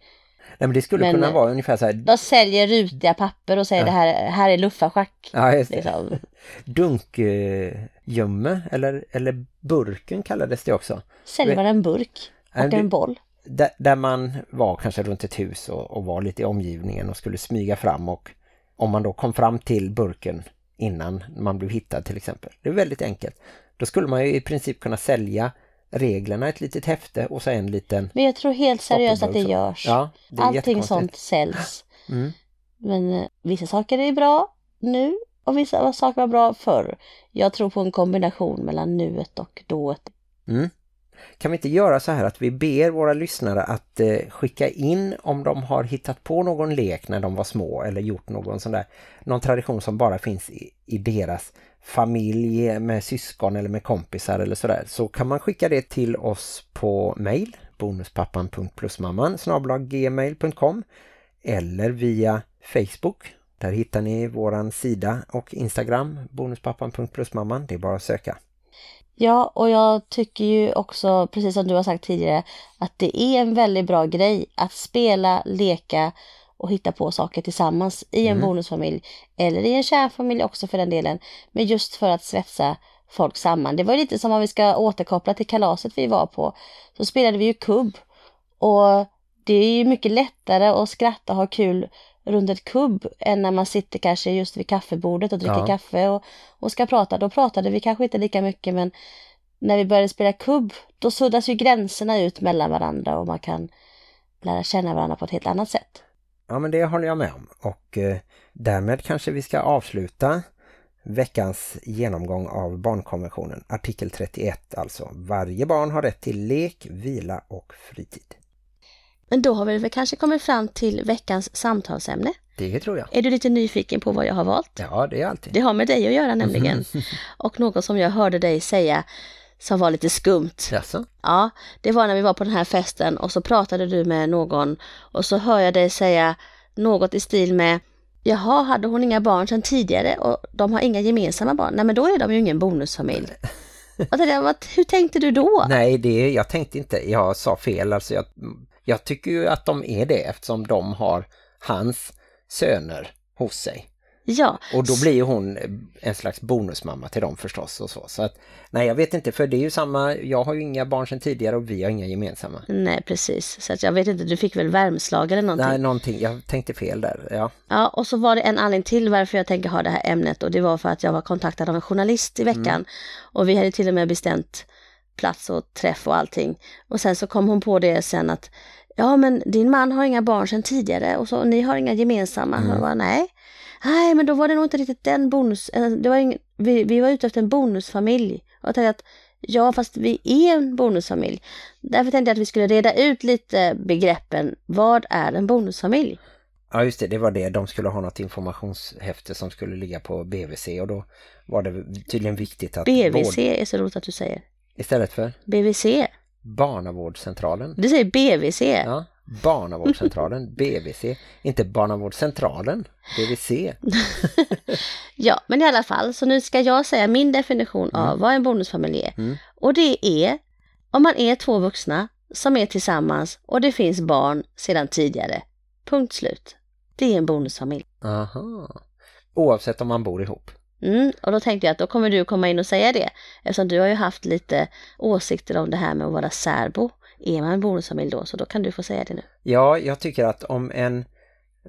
Nej men det skulle Men, kunna eh, vara ungefär så här De säljer rutiga papper och säger det här, här är luffarschack. Ja, just det. Liksom. Dunkgömme eller, eller burken kallades det också. Säljer man en burk och en boll. Där, där man var kanske runt ett hus och, och var lite i omgivningen och skulle smyga fram och om man då kom fram till burken innan man blev hittad till exempel. Det är väldigt enkelt. Då skulle man ju i princip kunna sälja reglerna ett litet häfte och så en liten Men jag tror helt seriöst att det görs. Ja, det Allting sånt säljs. Mm. Men eh, vissa saker är bra nu och vissa saker var bra förr. Jag tror på en kombination mellan nuet och dået. Mm. Kan vi inte göra så här att vi ber våra lyssnare att eh, skicka in om de har hittat på någon lek när de var små eller gjort någon sån där, någon tradition som bara finns i, i deras familj med syskon eller med kompisar eller sådär. Så kan man skicka det till oss på mail bonuspappan.plusmamman gmail.com eller via Facebook. Där hittar ni våran sida och Instagram bonuspappan.plusmamman. Det är bara att söka. Ja, och jag tycker ju också, precis som du har sagt tidigare, att det är en väldigt bra grej att spela, leka och hitta på saker tillsammans i en bonusfamilj eller i en kärnfamilj också för den delen. Men just för att svetsa folk samman. Det var lite som om vi ska återkoppla till kalaset vi var på. Så spelade vi ju kubb och det är ju mycket lättare att skratta och ha kul runt ett kubb än när man sitter kanske just vid kaffebordet och dricker Ja. kaffe och, och ska prata. Då pratade vi kanske inte lika mycket men när vi började spela kubb då suddas ju gränserna ut mellan varandra och man kan lära känna varandra på ett helt annat sätt. Ja men det håller jag med om och eh, därmed kanske vi ska avsluta veckans genomgång av barnkonventionen. Artikel 31 alltså. Varje barn har rätt till lek, vila och fritid. Men då har vi väl kanske kommit fram till veckans samtalsämne. Det tror jag. Är du lite nyfiken på vad jag har valt? Ja det är alltid. Det har med dig att göra nämligen. Och något som jag hörde dig säga som var lite skumt. Jaså? Ja, det var när vi var på den här festen och så pratade du med någon och så hör jag dig säga något i stil med Jaha, hade hon inga barn sedan tidigare och de har inga gemensamma barn? Nej men då är de ju ingen bonusfamilj. Och det där, vad, hur tänkte du då? Nej, det, jag tänkte inte, jag sa fel. Alltså jag, jag tycker ju att de är det eftersom de har hans söner hos sig. Ja, Och då blir ju hon en slags bonusmamma till dem förstås och så. Så att, nej jag vet inte för det är ju samma, jag har ju inga barn sedan tidigare och vi har inga gemensamma. nej precis. Så att jag vet inte, du fick väl värmslag eller någonting? Nej, någonting, jag tänkte fel där, ja. Ja, och så var det en anledning till varför jag tänker ha det här ämnet och det var för att jag var kontaktad av en journalist i veckan och vi hade till och med bestämt plats och träff och allting. Och sen så kom hon på det sen att ja men din man har inga barn sedan tidigare och så ni har inga gemensamma. Jag bara, nej. Nej men då var det nog inte riktigt den bonus, eh, det var ing, vi, vi var ute efter en bonusfamilj. Och jag tänkte att ja fast vi är en bonusfamilj. Därför tänkte jag att vi skulle reda ut lite begreppen. Vad är en bonusfamilj? Ja just det, det var det. De skulle ha något informationshäfte som skulle ligga på BVC och då var det tydligen viktigt att... BVC är så roligt att du säger. Istället för BVC. barnavårdscentralen. Du säger BVC. Ja, barnavårdscentralen, BVC. Inte barnavårdscentralen, BVC. Ja, men i alla fall, så nu ska jag säga min definition Mm. av vad en bonusfamilj är. Och det är om man är två vuxna som är tillsammans och det finns barn sedan tidigare. Punkt slut. Det är en bonusfamilj. Aha. Oavsett om man bor ihop. Mm, och då tänkte jag att då kommer du komma in och säga det. Eftersom du har ju haft lite åsikter om det här med att vara särbo. Är man bonusfamilj då? Så då kan du få säga det nu. Ja, jag tycker att om en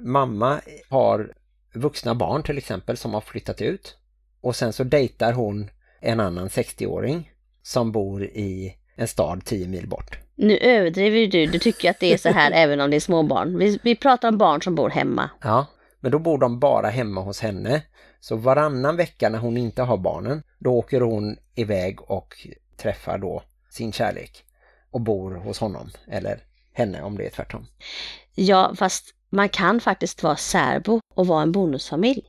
mamma har vuxna barn till exempel som har flyttat ut och sen så dejtar hon en annan 60-åring som bor i en stad 10 mil bort. Nu överdriver ju du. Du tycker att det är så här även om det är småbarn. Vi, vi pratar om barn som bor hemma. Ja, men då bor de bara hemma hos henne. Så varannan vecka när hon inte har barnen, då åker hon iväg och träffar då sin kärlek och bor hos honom eller henne om det är tvärtom. Ja, fast man kan faktiskt vara särbo och vara en bonusfamilj.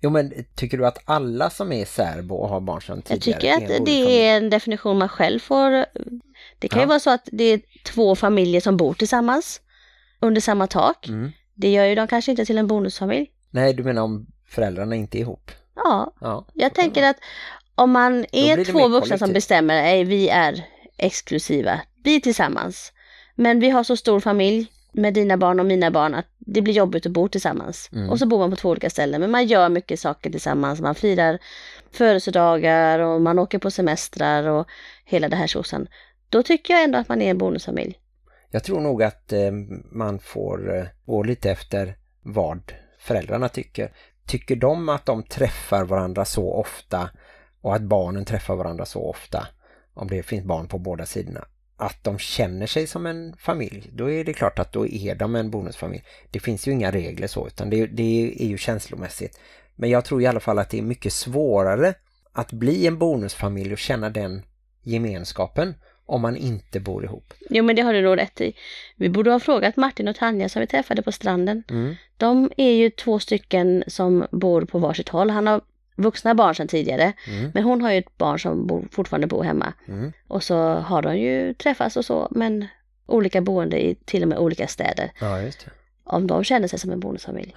Jo men tycker du att alla som är särbo och har barn sedan Jag tidigare tycker är att en det är en definition man själv får. Det kan ju Ja. vara så att det är två familjer som bor tillsammans under samma tak. Mm. Det gör ju de kanske inte till en bonusfamilj. Nej, du menar om föräldrarna inte ihop? Ja, Ja. jag tänker att om man är två vuxna som bestämmer, nej vi är exklusiva, vi är tillsammans. Men vi har så stor familj med dina barn och mina barn att det blir jobbigt att bo tillsammans. Mm. Och så bor man på två olika ställen, men man gör mycket saker tillsammans. Man firar födelsedagar och man åker på semestrar och hela det här tjosan. Då tycker jag ändå att man är en bonusfamilj. Jag tror nog att eh, man får eh, gå lite efter vad föräldrarna tycker. Tycker de att de träffar varandra så ofta och att barnen träffar varandra så ofta, om det finns barn på båda sidorna, att de känner sig som en familj, då är det klart att då är de en bonusfamilj. Det finns ju inga regler så, utan det, det är ju känslomässigt. Men jag tror i alla fall att det är mycket svårare att bli en bonusfamilj och känna den gemenskapen om man inte bor ihop. Jo men det har du nog rätt i. Vi borde ha frågat Martin och Tanja som vi träffade på stranden. Mm. De är ju två stycken som bor på varsitt håll. Han har vuxna barn sedan tidigare. Mm. Men hon har ju ett barn som bor, fortfarande bor hemma. Mm. Och så har de ju träffats och så, men olika boende i till och med olika städer. Ja, just det. Om de känner sig som en bonusfamilj.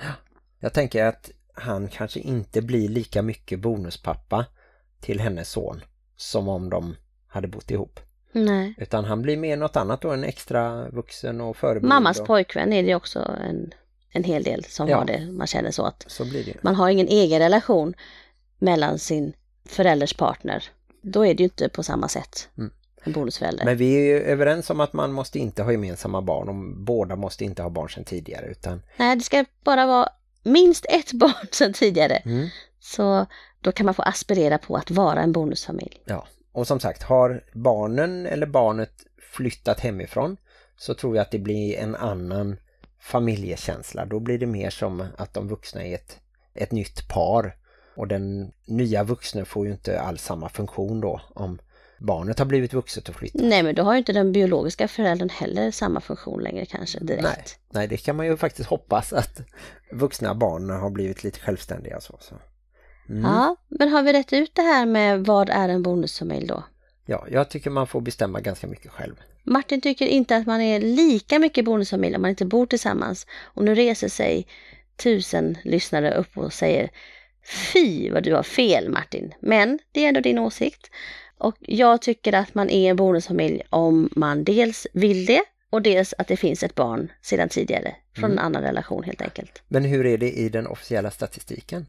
Jag tänker att han kanske inte blir lika mycket bonuspappa till hennes son som om de hade bott ihop. Nej. Utan han blir mer något annat då, en extra vuxen och förebild. Mammas och, pojkvän är det också en, en hel del som Ja. har det. Man känner så att Så man har ingen egen relation mellan sin förälders partner. Då är det ju inte på samma sätt. Mm. En bonusförälder. Men vi är ju överens om att man måste inte ha gemensamma barn och båda måste inte ha barn sedan tidigare utan Nej, det ska bara vara minst ett barn sedan tidigare. mm, Så då kan man få aspirera på att vara en bonusfamilj. ja. Och som sagt, har barnen eller barnet flyttat hemifrån så tror jag att det blir en annan familjekänsla. Då blir det mer som att de vuxna är ett, ett nytt par och den nya vuxna får ju inte alls samma funktion då om barnet har blivit vuxet och flyttat. Nej, men då har ju inte den biologiska föräldern heller samma funktion längre kanske direkt. Nej, nej, det kan man ju faktiskt hoppas att vuxna barn har blivit lite självständiga. Så, så. Mm. Ja, men har vi rätt ut det här med vad är en bonusfamilj då? Ja, jag tycker man får bestämma ganska mycket själv. Martin tycker inte att man är lika mycket bonusfamilj om man inte bor tillsammans. Och nu reser sig tusen lyssnare upp och säger Fy vad du har fel Martin. Men det är ändå din åsikt. Och jag tycker att man är en bonusfamilj om man dels vill det och dels att det finns ett barn sedan tidigare från en annan relation helt enkelt. Men hur är det i den officiella statistiken?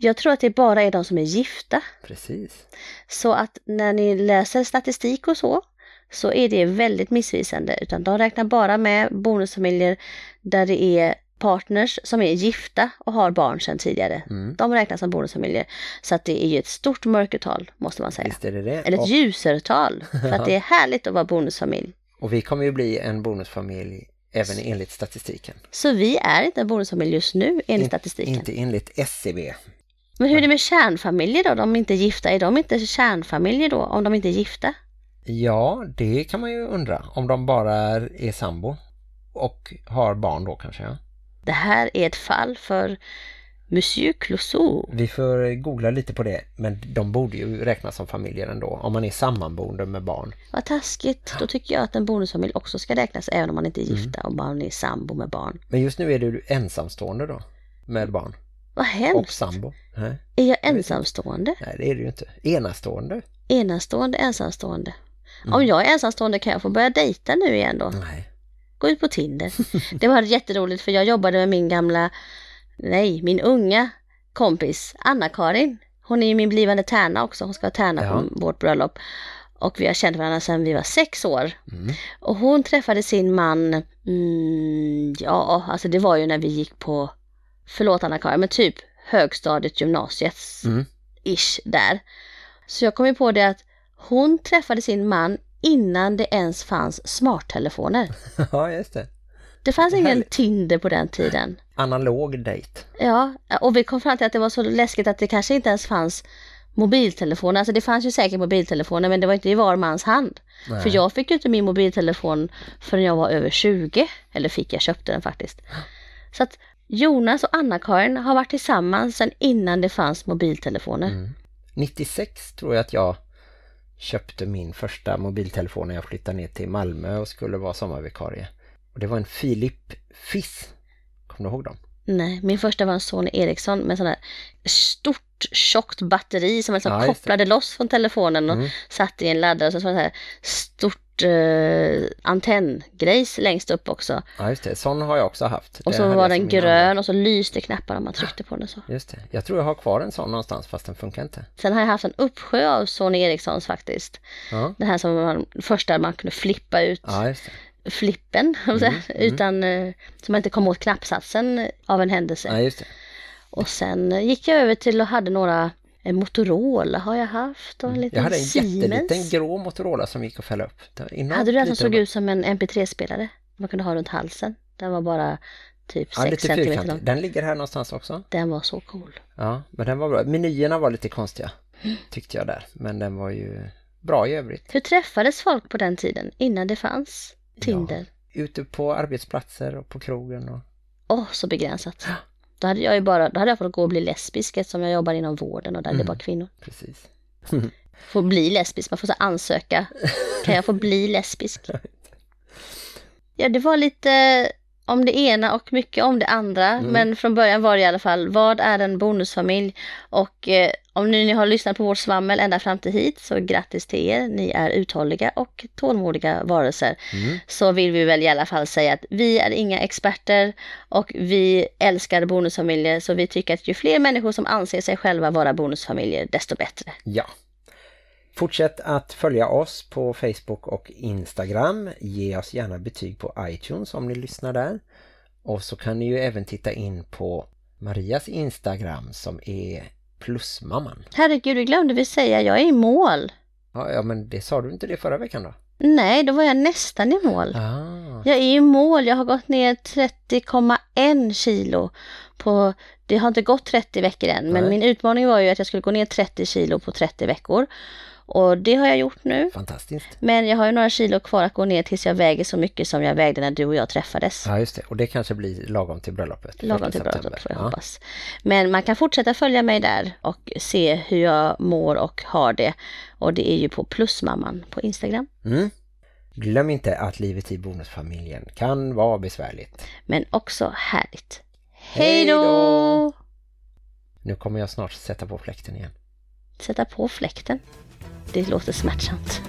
Jag tror att det bara är de som är gifta. Precis. Så att när ni läser statistik och så, så är det väldigt missvisande. Utan de räknar bara med bonusfamiljer där det är partners som är gifta och har barn sedan tidigare. Mm. De räknas som bonusfamiljer. Så att det är ju ett stort mörkertal måste man säga. Visst är det det. Eller ett och, ljusertal. För att det är härligt att vara bonusfamilj. och vi kommer ju bli en bonusfamilj även enligt statistiken. Så vi är inte en bonusfamilj just nu enligt In- statistiken. Inte enligt SCB. Men hur är det med kärnfamiljer då? De är inte gifta. Är de inte kärnfamiljer då om de inte är gifta? Ja, det kan man ju undra. Om de bara är sambo och har barn då kanske. Ja. Det här är ett fall för Monsieur Clouseau. Vi får googla lite på det. Men de borde ju räknas som familjer ändå. Om man är sammanboende med barn. Vad taskigt. Då tycker jag att en bonusfamilj också ska räknas även om man inte är gifta och man är sambo med barn. Men just nu är du ensamstående då. Med barn. Vad Och hemskt. sambo. Nej, Är jag ensamstående? nej det är du ju inte. Enastående. Enastående, ensamstående. Om jag är ensamstående kan jag få börja dejta nu igen då? Nej. Gå ut på Tinder. Det var jätteroligt för jag jobbade med min gamla, nej, min unga kompis Anna-Karin. Hon är ju min blivande tärna också. Hon ska ha tärna Ja. på vårt bröllop. Och vi har känt varandra sedan vi var sex år. Mm. Och hon träffade sin man, mm, ja, alltså det var ju när vi gick på, förlåt Anna-Karin, men typ högstadiet, gymnasiet, Mm. ish där. Så jag kom ju på det att hon träffade sin man innan det ens fanns smarttelefoner. ja, just det. Det fanns ingen Härligt. Tinder på den tiden. Analog dejt. Ja, och vi kom fram till att det var så läskigt att det kanske inte ens fanns mobiltelefoner. Alltså det fanns ju säkert mobiltelefoner men det var inte i var mans hand. Nej. För jag fick ju inte min mobiltelefon förrän jag var över 20. Eller fick, jag köpte den faktiskt. Så att Jonas och Anna-Karin har varit tillsammans sedan innan det fanns mobiltelefoner. Mm. 96 tror jag att jag köpte min första mobiltelefon när jag flyttade ner till Malmö och skulle vara sommarvikarie. Och det var en Philip Fiss. Kommer du ihåg dem? Nej, min första var en Sony Ericsson med sån här stort tjockt batteri som liksom Ja, kopplade loss från telefonen och Mm. satt i en laddare och så så här stort eh, antenngrejs längst upp också. Ja just det, sån har jag också haft. Och så var den som grön andra. och så lyste knapparna om man tryckte på den så. Just det, jag tror jag har kvar en sån någonstans fast den funkar inte. Sen har jag haft en uppsjö av Sony Ericssons faktiskt. Ja, Den här som man, första man kunde flippa ut ja flippen, säger, mm. utan eh, man inte kom åt knappsatsen av en händelse. Ja just det. Och sen gick jag över till och hade några en Motorola har jag haft och en liten Mm. Jag hade en Siemens. jätteliten grå Motorola som gick att fälla upp. Hade du den som liten såg ut som en MP3-spelare? Man kunde ha runt halsen. Den var bara typ Ja, 6 lite centimeter fyrkantig. lång. Den ligger här någonstans också. Den var så cool. Ja, men den var bra. Menyerna var lite konstiga, tyckte jag där. Men den var ju bra i övrigt. Hur träffades folk på den tiden innan det fanns Tinder? Ute på arbetsplatser och på krogen och... Åh, så begränsat. Då hade jag ju bara, då hade jag fått gå och bli lesbisk eftersom jag jobbar inom vården och där är det Mm. bara kvinnor. Precis. Få bli lesbisk, man får så ansöka. Kan jag få bli lesbisk? Ja, det var lite om det ena och mycket om det andra. Mm. Men från början var det i alla fall, vad är en bonusfamilj? Och eh, om nu ni har lyssnat på vårt svammel ända fram till hit så grattis till er. Ni är uthålliga och tålmodiga varelser. Mm. Så vill vi väl i alla fall säga att vi är inga experter och vi älskar bonusfamiljer. Så vi tycker att ju fler människor som anser sig själva vara bonusfamiljer, desto bättre. Ja. Fortsätt att följa oss på Facebook och Instagram. Ge oss gärna betyg på iTunes om ni lyssnar där. Och så kan ni ju även titta in på Marias Instagram som är plusmamman. Herregud, det glömde vi säga, jag är i mål. Ja, ja, men det sa du inte det förra veckan då? Nej, då var jag nästan i mål. Ah, Jag är i mål, jag har gått ner 30,1 kilo på, det har inte gått 30 veckor än, men Nej. min utmaning var ju att jag skulle gå ner 30 kilo på 30 veckor. Och det har jag gjort nu. fantastiskt. Men jag har ju några kilo kvar att gå ner tills jag väger så mycket som jag vägde när du och jag träffades. Ja, just det. Och det kanske blir lagom till bröllopet. Lagom till bröllopet september. får jag ja. hoppas. Men man kan fortsätta följa mig där och se hur jag mår och har det. Och det är ju på plusmamman på Instagram. Mm. Glöm inte att livet i bonusfamiljen kan vara besvärligt. Men också härligt. Hej då! Nu kommer jag snart sätta på fläkten igen. Sätta på fläkten. Det låter smärtsamt.